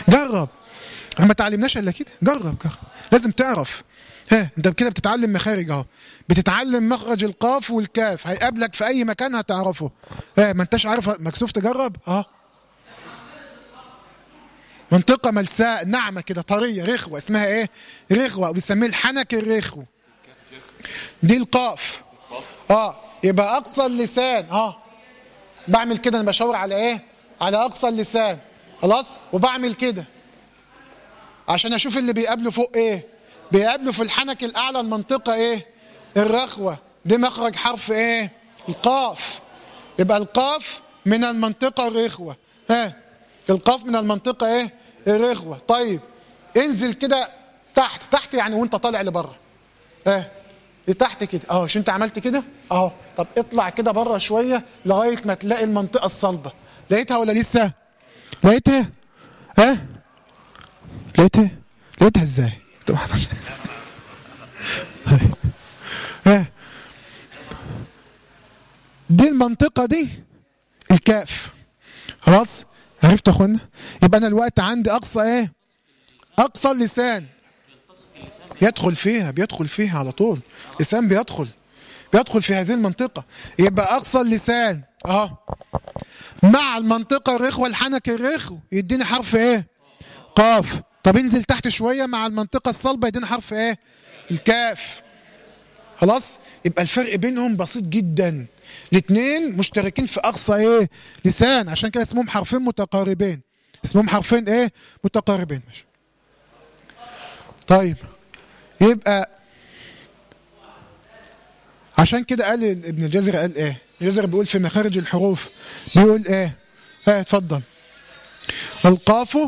جرب. ما تعلمناش إلا كده. جرب جرب. لازم تعرف. ها انت كده بتتعلم مخارج اهو. بتتعلم مخرج القاف والكاف. هيقابلك في أي مكان هتعرفه. ها ما انتش عارف مكسوف تجرب؟ آه منطقة ملساء ناعمة كده طرية رخوة. اسمها إيه؟ رخوة بيسميه الحنك الرخو. دي القاف. آه يبقى أقصى اللسان. آه. بعمل كده أنا بشاور على إيه؟ على أقصى اللسان. خلاص؟ وبعمل كده. عشان أشوف اللي بيقابله فوق إيه. بيقابله في الحنك الأعلى المنطقة إيه؟ الرخوه دي مخرج حرف إيه؟ القاف. يبقى القاف من المنطقة الرخوه ها؟ القاف من المنطقة إيه؟ الرخوه طيب انزل كده تحت. تحت يعني وأنت طالع لبره. ها؟ لتحت كده. أهو مش أنت عملت كده؟ أهو. طب اطلع كده بره شوية لغاية ما تلاقي المنطقة الصلبة. لقيتها ولا لسه؟ لقيتها؟ ها؟ لقيتها؟ لقيتها إزاي؟ ها دي المنطقة دي الكاف خلاص؟ عرفت يا اخوانا يبقى أنا الوقت عندي أقصى إيه؟ أقصى اللسان. يدخل فيها بيدخل فيها على طول. لسان بيدخل بيدخل في هذه المنطقة. يبقى أقصى اللسان. أهو. مع المنطقة الرخوة الحنك الرخو. يديني حرف إيه؟ قاف. طب انزل تحت شوية مع المنطقة الصلبة يديني حرف إيه؟ الكاف. خلاص؟ يبقى الفرق بينهم بسيط جدا. الاثنين مشتركين في أقصى إيه؟ لسان. عشان كده اسمهم حرفين متقاربين. اسمهم حرفين إيه؟ متقاربين. طيب. يبقى عشان كده قال ابن الجزري قال إيه؟ الجزري بيقول في مخارج الحروف. بيقول إيه؟ ها اتفضل. القاف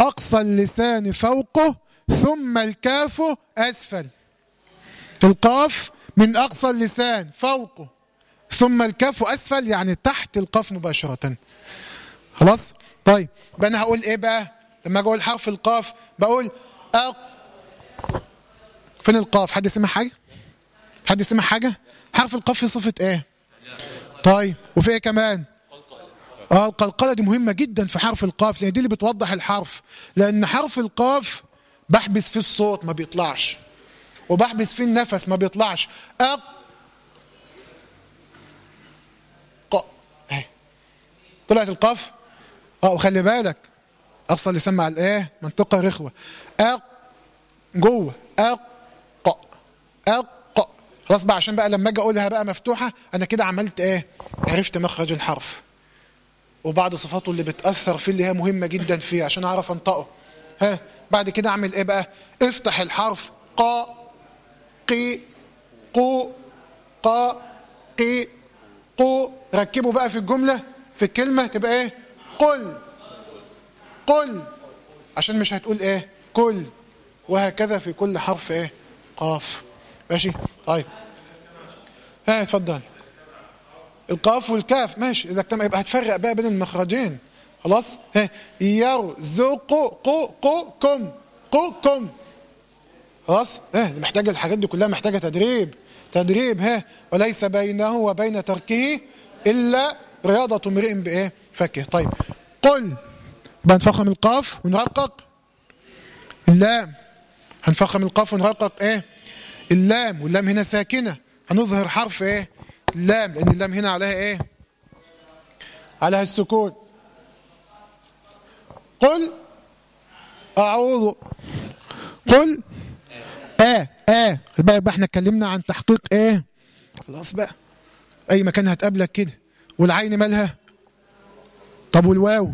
أقصى اللسان فوقه ثم الكاف أسفل. القاف من أقصى اللسان فوقه ثم الكاف أسفل يعني تحت القاف مباشرة. خلاص؟ طيب يبقى أنا هقول إيه بقى؟ لما أقول حرف القاف بقول أق فين القاف؟ حد سمع حاجة؟ حد سمع حاجة؟ حرف القاف في صفه إيه؟ طيب وفي إيه كمان؟ آه القلقلة دي مهمة جدا في حرف القاف لأن دي اللي بتوضح الحرف. لأن حرف القاف بحبس فيه الصوت ما بيطلعش وبحبس فيه النفس ما بيطلعش. أق ق اهي طلعت القاف؟ آه وخلي بالك اقصى اللي سمع الايه منطقة رخوة. أق جوه. أق أق خلاص بقى عشان بقى لما أجي أقولها بقى مفتوحة أنا كده عملت إيه؟ عرفت مخرج الحرف. وبعض صفاته اللي بتأثر فيه اللي هي مهمة جدا فيه عشان أعرف أنطقه. ها بعد كده أعمل إيه بقى؟ افتح الحرف. قا قي قو قا قي قو ركبه بقى في الجملة في الكلمة تبقى إيه؟ قل. قل. عشان مش هتقول إيه؟ كل. وهكذا في كل حرف إيه؟ قاف. ماشي؟ طيب. ها اتفضل. القاف والكاف ماشي. إذا اجتمع يبقى هتفرق بقى بين المخرجين. خلاص؟ ها قو كم خلاص؟ ها محتاجة الحاجات دي كلها محتاجة تدريب. تدريب ها. وليس بينه وبين تركه إلا رياضة امرئ بإيه؟ فكه. طيب. قل. يبقى نفخم القاف ونرقق. اللام. هنفخم القاف ونرقق إيه؟ اللام. واللام هنا ساكنة. هنظهر حرف إيه؟ اللام لأن اللام هنا عليها إيه؟ عليها السكون. قل أعوذ. قل آه آه. بقى إحنا اتكلمنا عن تحقيق إيه؟ خلاص بقى. أي مكان هتقابلك كده. والعين مالها؟ طب والواو؟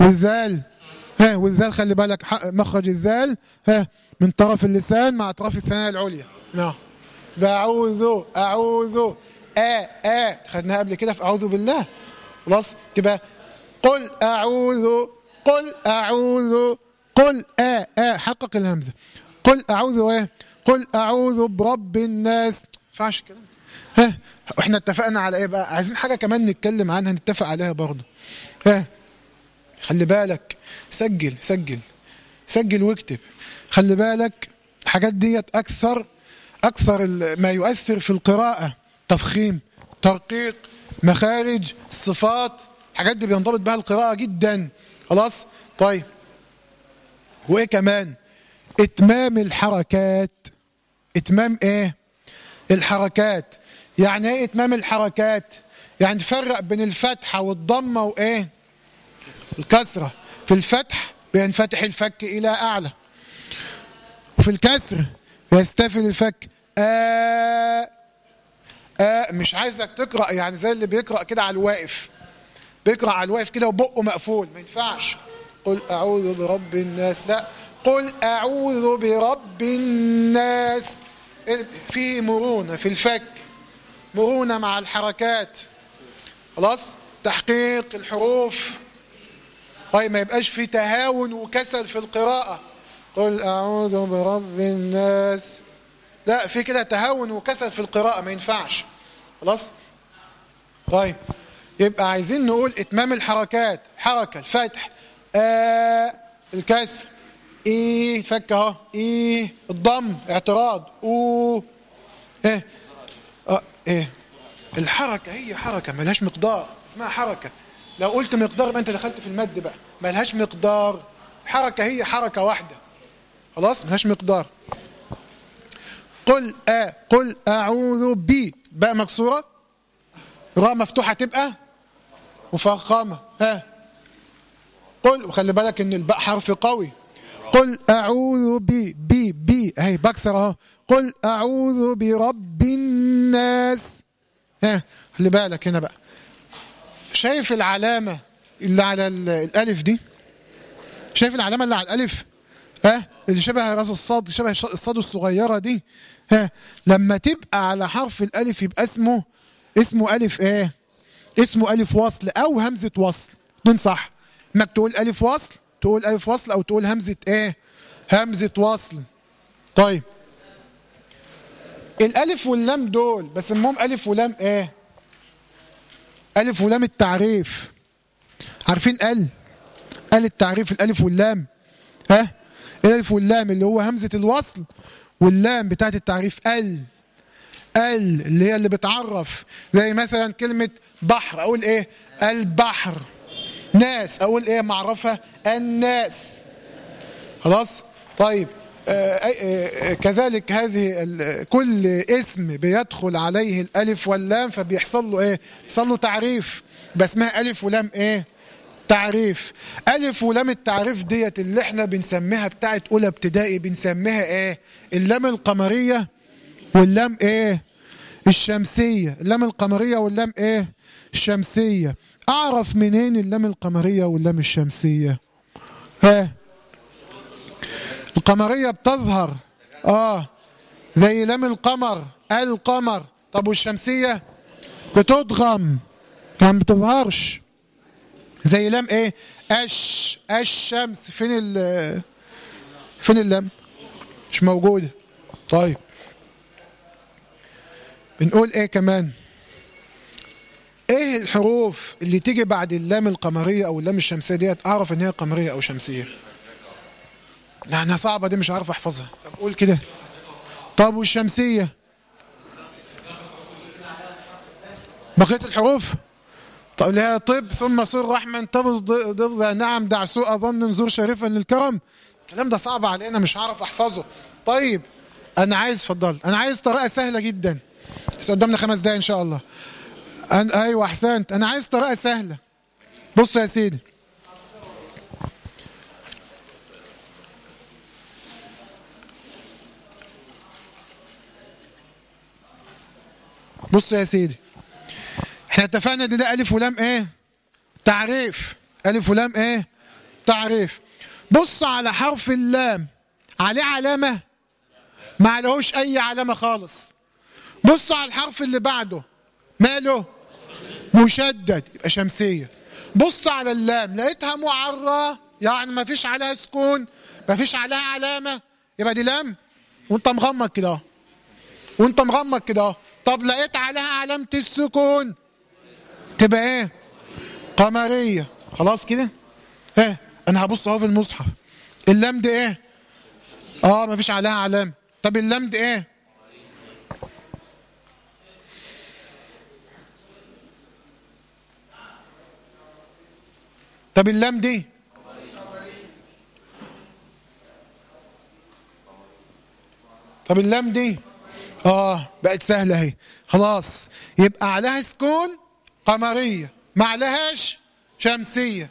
والذال؟ ها والذال خلي بالك مخرج الذال ها من طرف اللسان مع أطراف الثنايا العليا. نعم. بعوذ أعوذ. آ آ. خدناها قبل كده في أعوذ بالله. خلاص تبقى قل أعوذ قل أعوذ قل آ آ. حقق الهمزة. قل أعوذ إيه؟ قل أعوذ برب الناس. ما ينفعش الكلام ده. ها إحنا اتفقنا على إيه بقى؟ عايزين حاجة كمان نتكلم عنها نتفق عليها برضه. ها خلي بالك. سجل سجل. سجل واكتب. خلي بالك الحاجات ديت أكثر أكثر ال- ما يؤثر في القراءة تفخيم ترقيق مخارج الصفات الحاجات دي بينضبط بها القراءة جدا. خلاص؟ طيب. وإيه كمان؟ إتمام الحركات. إتمام إيه؟ الحركات. يعني إيه إتمام الحركات؟ يعني تفرق بين الفتحة والضمة وإيه؟ الكسرة. في الفتح بينفتح الفك إلى أعلى. وفي الكسر يستفل الفك. آه آه مش عايزك تقرأ يعني زي اللي بيقرأ كده على الواقف. بيقرأ على الواقف كده وبقه مقفول. ما ينفعش. قل أعوذ برب الناس. لا. قل أعوذ برب الناس. في مرونة في الفك. مرونة مع الحركات. خلاص؟ تحقيق الحروف. طيب ما يبقاش في تهاون وكسل في القراءة. قل أعوذ برب الناس لا في كده تهاون وكسل في القراءة ما ينفعش. خلاص؟ طيب. يبقى عايزين نقول إتمام الحركات. حركة الفتح آ الكسر إيه فك أهو إيه الضم اعتراض أو إيه؟ آه إيه؟ الحركة هي حركة ملهاش مقدار اسمها حركة. لو قلت مقدار يبقى أنت دخلت في المد بقى ملهاش مقدار. حركة هي حركة واحدة. خلاص ملهاش مقدار. قل أ قل أعوذ بي باء مكسورة؟ راء مفتوحة تبقى؟ مفخمة. ها. قل وخلي بالك إن الباء حرف قوي. قل أعوذ بي بي بي أهي بكسر أهو. قل أعوذ برب الناس. ها خلي بالك هنا بقى. شايف العلامة اللي على ال- الألف دي؟ شايف العلامة اللي على الألف؟ ها؟ اللي شبه راس الصاد شبه الصاد الصغيرة دي. ها؟ لما تبقى على حرف الألف يبقى اسمه اسمه ألف إيه؟ اسمه ألف وصل أو همزة وصل. دون صح. انك تقول ألف وصل؟ تقول ألف وصل أو تقول همزة إيه؟ همزة وصل. طيب. الألف واللام دول بسموهم ألف ولام إيه؟ ألف ولام التعريف. عارفين ال؟ ال التعريف الألف واللام. ها؟ الألف واللام اللي هو همزة الوصل واللام بتاعت التعريف ال. ال اللي هي اللي بتعرف. زي مثلا كلمة بحر أقول إيه؟ البحر. ناس أقول إيه؟ معرفة الناس. خلاص؟ طيب. آه، آه، آه، كذلك هذه كل اسم بيدخل عليه الألف واللام فبيحصل له إيه؟ بيحصل له تعريف. يبقى اسمها ألف ولام إيه؟ تعريف ألف ولام التعريف ديت اللي إحنا بنسميها بتاعت أولى ابتدائي بنسميها إيه؟ اللام القمرية واللام إيه؟ الشمسية. اللام القمرية واللام إيه؟ الشمسية. أعرف منين اللام القمرية واللام الشمسية؟ ها القمرية بتظهر. آه. زي لام القمر القمر. طب والشمسية؟ بتضغم. يعني بتظهرش. زي لام إيه؟ اش الشمس فين ال فين اللام مش موجوده طيب. بنقول إيه كمان؟ إيه الحروف اللي تيجي بعد اللام القمرية أو اللام الشمسية ديت؟ أعرف إن هي قمرية أو شمسية. لانها صعبة دي مش عارف أحفظها. طب قول كده. طب والشمسية؟ بقية الحروف؟ اللي هي طب ثم صر رحما ضفظ نعم دع سوء ظن انظر شريفا للكرم. الكلام ده صعب علينا مش هعرف أحفظه. طيب أنا عايز اتفضل. أنا عايز طريقة سهلة جدا. بس قدامنا خمس دقايق إن شاء الله. أنا أيوه أحسنت. أنا عايز طريقة سهلة. بص يا سيدي. بص يا سيدي. إحنا اتفقنا ان ده ألف ولام إيه؟ تعريف. ألف ولام إيه؟ تعريف. بص على حرف اللام. عليه علامة؟ ما عليهوش أي علامة خالص. بص على الحرف اللي بعده. ماله؟ مشدد. يبقى شمسية. بص على اللام. لقيتها معرة. يعني ما فيش عليها سكون. ما فيش عليها علامة. يبقى دي لام. وانت مغمض كده وانت مغمض كده طب لقيت عليها علامة السكون. تبقى إيه؟ قمرية. خلاص كده؟ إيه؟ أنا هبص اهو في المصحف. اللام دي إيه؟ آه ما فيش عليها علامة. طب اللام دي إيه؟ طب اللام دي طب اللام دي آه بقت سهلة اهي. خلاص. يبقى عليها سكون قمرية. ما عليهاش؟ شمسية.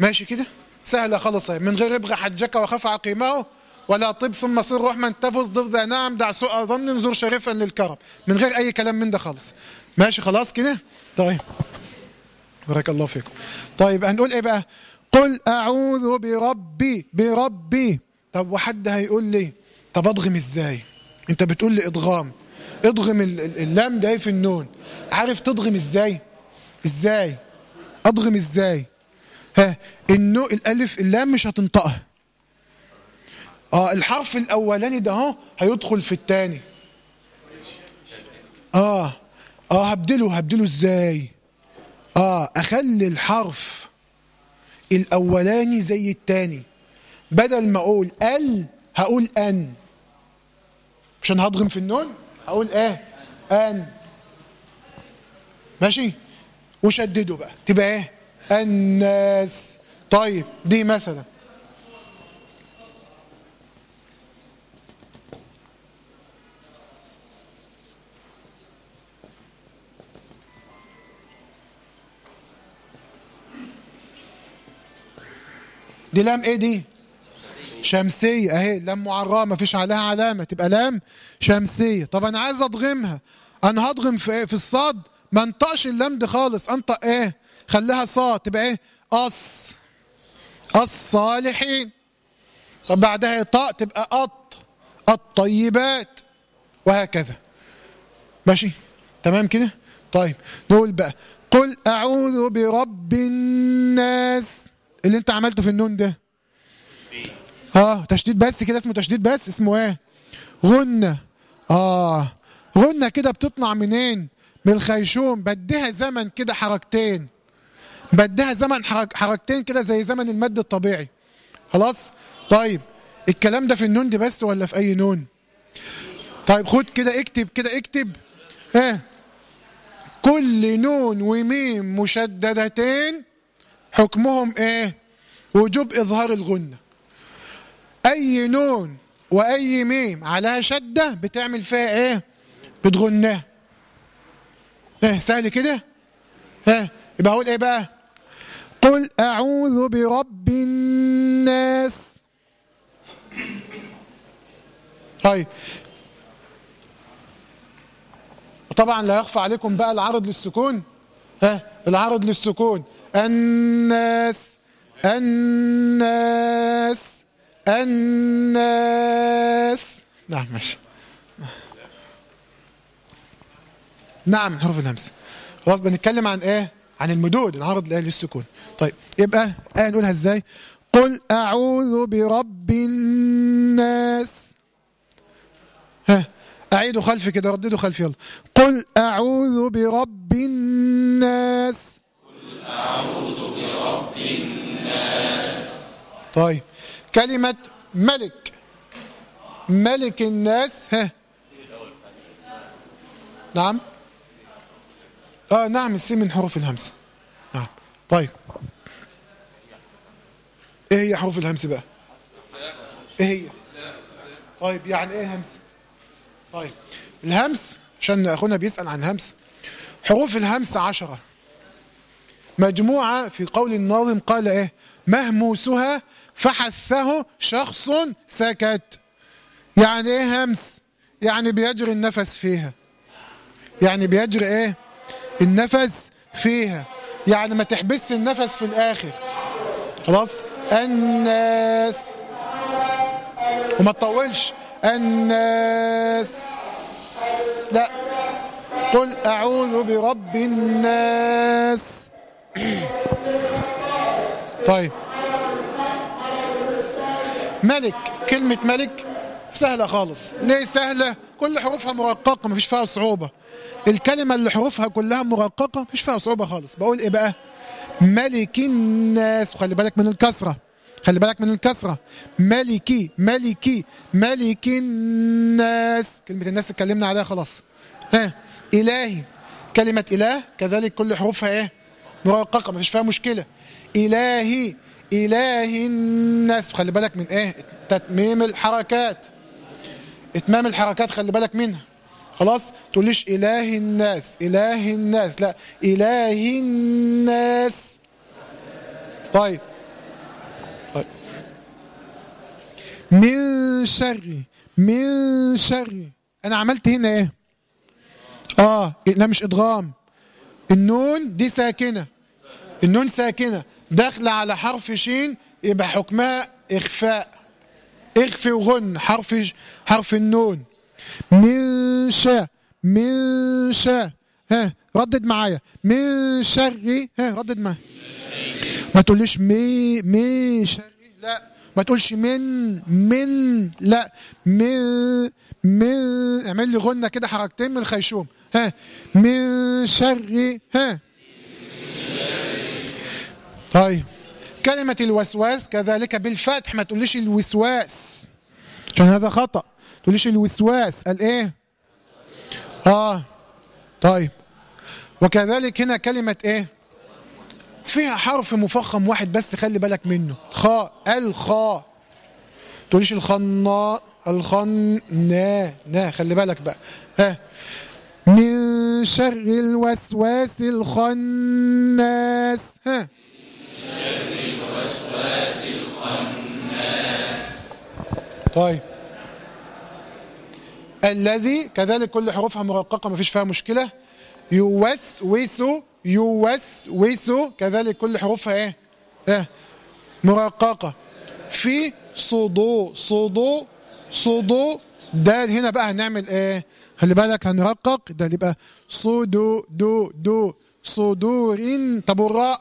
ماشي كده؟ سهلة خلاص اهي من غير أبغى حجك وخف عقيمه ولا طب ثم صر رحما تفز ضف ذا نعم دع سوء ظن انظر شريفا للكرم. من غير أي كلام من ده خالص. ماشي خلاص كده؟ طيب. بارك الله فيكم. طيب هنقول إيه بقى؟ قل أعوذ بربي بربي. طب وحد هيقول لي طب أضغم إزاي؟ أنت بتقول لي ادغام اضغم اللام ده في النون. عارف تضغم إزاي؟ إزاي؟ اضغم إزاي؟ ها النو الالف اللام مش هتنطقها. آه الحرف الاولاني ده اهو هيدخل في الثاني آه آه هبدله هبدله إزاي؟ آه أخلي الحرف الأولاني زي الثاني بدل ما أقول ال هقول أن. عشان هضغم في النون؟ أقول إيه آن. ماشي؟ وشدده بقى. تبقى إيه؟ الناس. طيب دي مثلا. دي لام إيه دي؟ شمسية. أهي لام ما فيش عليها علامة. تبقى لام شمسية. طب أنا عايز أضغمها. أنا هضغم في إيه؟ في الصاد. ما انطقش اللام دي خالص. انطق إيه؟ خليها صاد تبقى إيه؟ أص. الصالحين. طب بعدها طاء تبقى أط. الطيبات. وهكذا. ماشي؟ تمام كده؟ طيب. نقول بقى قل أعوذ برب الناس. اللي أنت عملته في النون ده. آه تشديد بس كده اسمه تشديد بس اسمه إيه؟ غنة آه. غنة كده بتطلع منين؟ من الخيشوم. بديها زمن كده حركتين. بديها زمن حرك حركتين كده زي زمن المد الطبيعي. خلاص؟ طيب الكلام ده في النون دي بس ولا في أي نون؟ طيب خد كده اكتب كده اكتب. ها كل نون وميم مشددتين حكمهم إيه؟ وجوب إظهار الغنة. أي نون وأي ميم عليها شدة بتعمل فيها إيه؟ بتغنها إيه سهل كده؟ ها يبقى أقول إيه بقى؟ قل أعوذ برب الناس. طيب. وطبعا لا يخفى عليكم بقى العرض للسكون. ها العرض للسكون. الناس. الناس. الناس. نعم ماشي. نعم من حروف الهمس خلاص بنتكلم عن إيه؟ عن المدود العرض الايه للسكون طيب يبقى آية نقولها إزاي؟ قل أعوذ برب الناس. ها أعيدوا خلفي كده رددوا خلفي يلا. قل أعوذ برب الناس. طيب. كلمة ملك. ملك الناس ها. نعم. آه نعم السين من حروف الهمس. نعم. طيب. إيه هي حروف الهمس بقى؟ إيه هي؟ طيب يعني إيه همس؟ طيب. الهمس عشان أخونا بيسأل عن همس. حروف الهمس عشرة. مجموعة في قول الناظم قال إيه؟ مهموسها فحثه شخص سكت. يعني إيه همس؟ يعني بيجري النفس فيها. يعني بيجري إيه؟ النفس فيها. يعني ما تحبس النفس في الآخر. خلاص؟ الناس. وما تطولش. الناس. لا. قل أعوذ برب الناس. طيب. ملك. كلمة ملك سهلة خالص. ليه سهلة؟ كل حروفها مرققة مفيش فيها صعوبة. الكلمة اللي حروفها كلها مرققة مفيش فيها صعوبة خالص. بقول إيه بقى؟ ملك الناس. وخلي بالك من الكسرة. خلي بالك من الكسرة. ملكي ملكي ملك الناس. كلمة الناس اتكلمنا عليها خلاص. ها؟ إلهي. كلمة إله كذلك كل حروفها إيه؟ مرققة مفيش فيها مشكلة. إلهي. إله الناس. خلي بالك من إيه؟ تتميم الحركات. اتمام الحركات خلي بالك منها. خلاص؟ تقوليش إله الناس إله الناس. لا إله الناس. طيب. طيب. من شر من شر. أنا عملت هنا إيه؟ آه لا مش إدغام. النون دي ساكنة. النون ساكنة. داخلة على حرف شين يبقى حكمها إخفاء. إخفي وغن حرف حرف النون. من شا من شا ها ردد معايا. من شر ها ردد معايا. ما تقوليش مي مي شر لا. ما تقولش من من لا. من من. اعمل لي غنة كده حركتين من الخيشوم. ها من شر ها. طيب. كلمة الوسواس كذلك بالفتح ما تقوليش الوسواس. عشان هذا خطأ. تقوليش الوسواس قال إيه؟ آه. طيب. وكذلك هنا كلمة إيه؟ فيها حرف مفخم واحد بس خلي بالك منه. خاء الخاء. تقوليش الخنا الخن نا نا خلي بالك بقى. ها. من شر الوسواس الخناس. ها. طيب. الذي كذلك كل حروفها مرققة ما فيش فيها مشكلة. يوسوس يوسوس كذلك كل حروفها إيه؟ إيه؟ مرققة. في صدو صدو صدو. ده هنا بقى هنعمل إيه؟ خلي بالك هنرقق. ده يبقى صدو دو دو. صدور طب والراء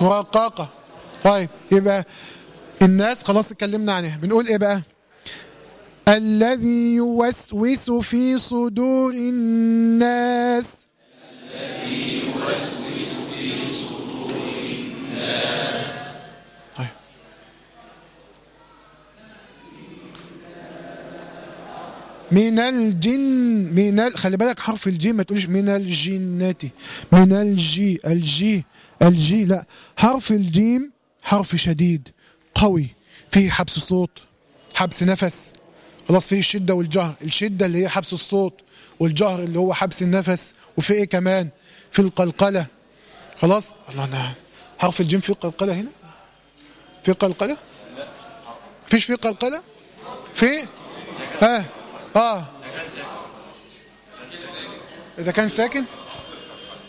مرققة طيب يبقى الناس خلاص اتكلمنا عنها. بنقول إيه بقى؟ الذي يوسوس في صدور الناس. الذي يوسوس في صدور الناس طيب. من الجن من ال... خلي بالك حرف الجي ما تقولش من الجنة من الجي الجي. الجي لا. حرف الجيم حرف شديد قوي فيه حبس صوت حبس نفس. خلاص فيه الشدة والجهر. الشدة اللي هي حبس الصوت والجهر اللي هو حبس النفس وفي إيه كمان؟ في القلقلة. خلاص؟ الله نعم حرف الجيم فيه قلقلة هنا؟ في قلقلة؟ فيش فيه قلقلة؟ في؟ آه. آه. إذا كان ساكن؟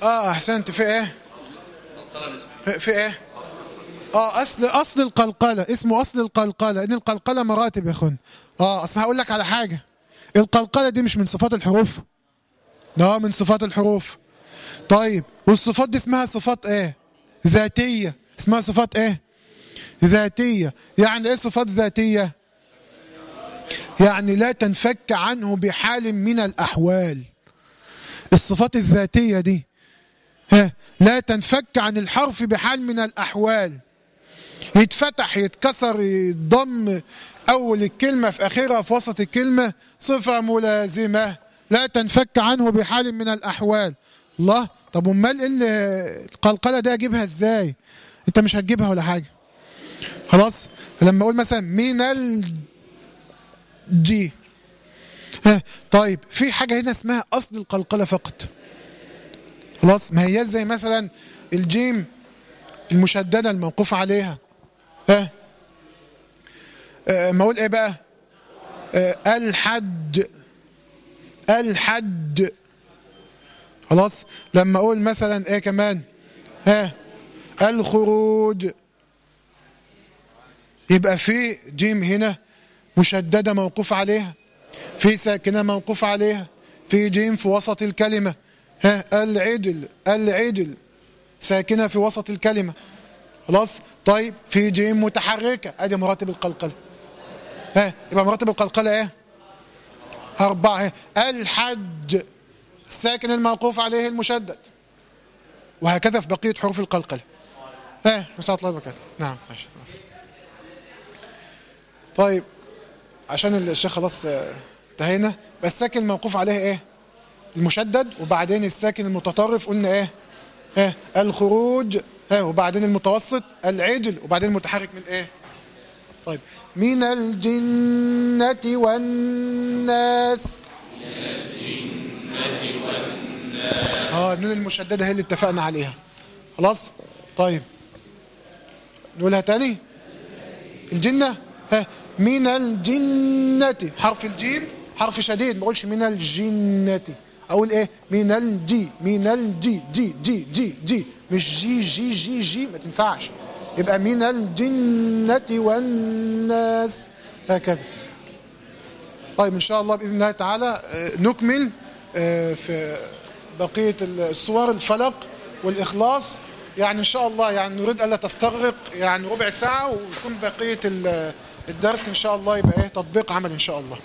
آه أحسنت. في إيه؟ في, إيه؟ آه أصل أصل القلقلة اسمه أصل القلقلة إن القلقلة مراتب يا إخوان. آه أصل هقول لك على حاجة. القلقلة دي مش من صفات الحروف. ده من صفات الحروف. طيب والصفات دي اسمها صفات إيه؟ ذاتية. اسمها صفات إيه؟ ذاتية. يعني إيه صفات ذاتية؟ يعني لا تنفك عنه بحال من الأحوال. الصفات الذاتية دي ها لا تنفك عن الحرف بحال من الأحوال. يتفتح يتكسر يتضم أول الكلمة في اخرها في وسط الكلمة صفة ملازمة. لا تنفك عنه بحال من الأحوال. الله طب أمال إيه القلقلة دي أجيبها إزاي؟ أنت مش هتجيبها ولا حاجة. خلاص؟ لما أقول مثلا من الجي ها طيب في حاجة هنا اسمها أصل القلقلة فقط. خلاص ما هي زي مثلا الجيم المشددة الموقوف عليها. ها؟ آه، ما أقول إيه بقى؟ آه، الحد الحد. خلاص لما أقول مثلا إيه كمان؟ ها؟ الخروج. يبقى في جيم هنا مشددة موقوف عليها في ساكنة موقوف عليها في جيم في وسط الكلمة. ها العدل العدل ساكنة في وسط الكلمة. خلاص؟ طيب في جيم متحركة. أدي مراتب القلقلة. ها يبقى مراتب القلقلة إيه؟ أربعة الحج. الساكن الموقوف عليه المشدد. وهكذا في بقية حروف القلقلة. ها مساء الله وبركاته. نعم ماشي. طيب عشان الشيخ خلاص آه، انتهينا. بس الساكن الموقوف عليه إيه؟ المشدد وبعدين الساكن المتطرف قلنا إيه؟ إيه؟ الخروج. ها وبعدين المتوسط العجل. وبعدين المتحرك من إيه؟ طيب. من الجنة والناس. آه النون المشددة هي اللي اتفقنا عليها. خلاص؟ طيب. نقولها تاني؟ الجنة؟ ها من الجنة. حرف الجيم حرف شديد. ما من الجنة. أقول إيه؟ من الجي من الجي جي جي جي جي مش جي جي جي جي ما تنفعش. يبقى من الجنة والناس. هكذا. طيب إن شاء الله بإذن الله تعالى آه، نكمل آه، في بقية الصور الفلق والإخلاص. يعني إن شاء الله يعني نريد ألا تستغرق يعني ربع ساعة ويكون بقية ال- الدرس إن شاء الله يبقى إيه تطبيق عمل إن شاء الله.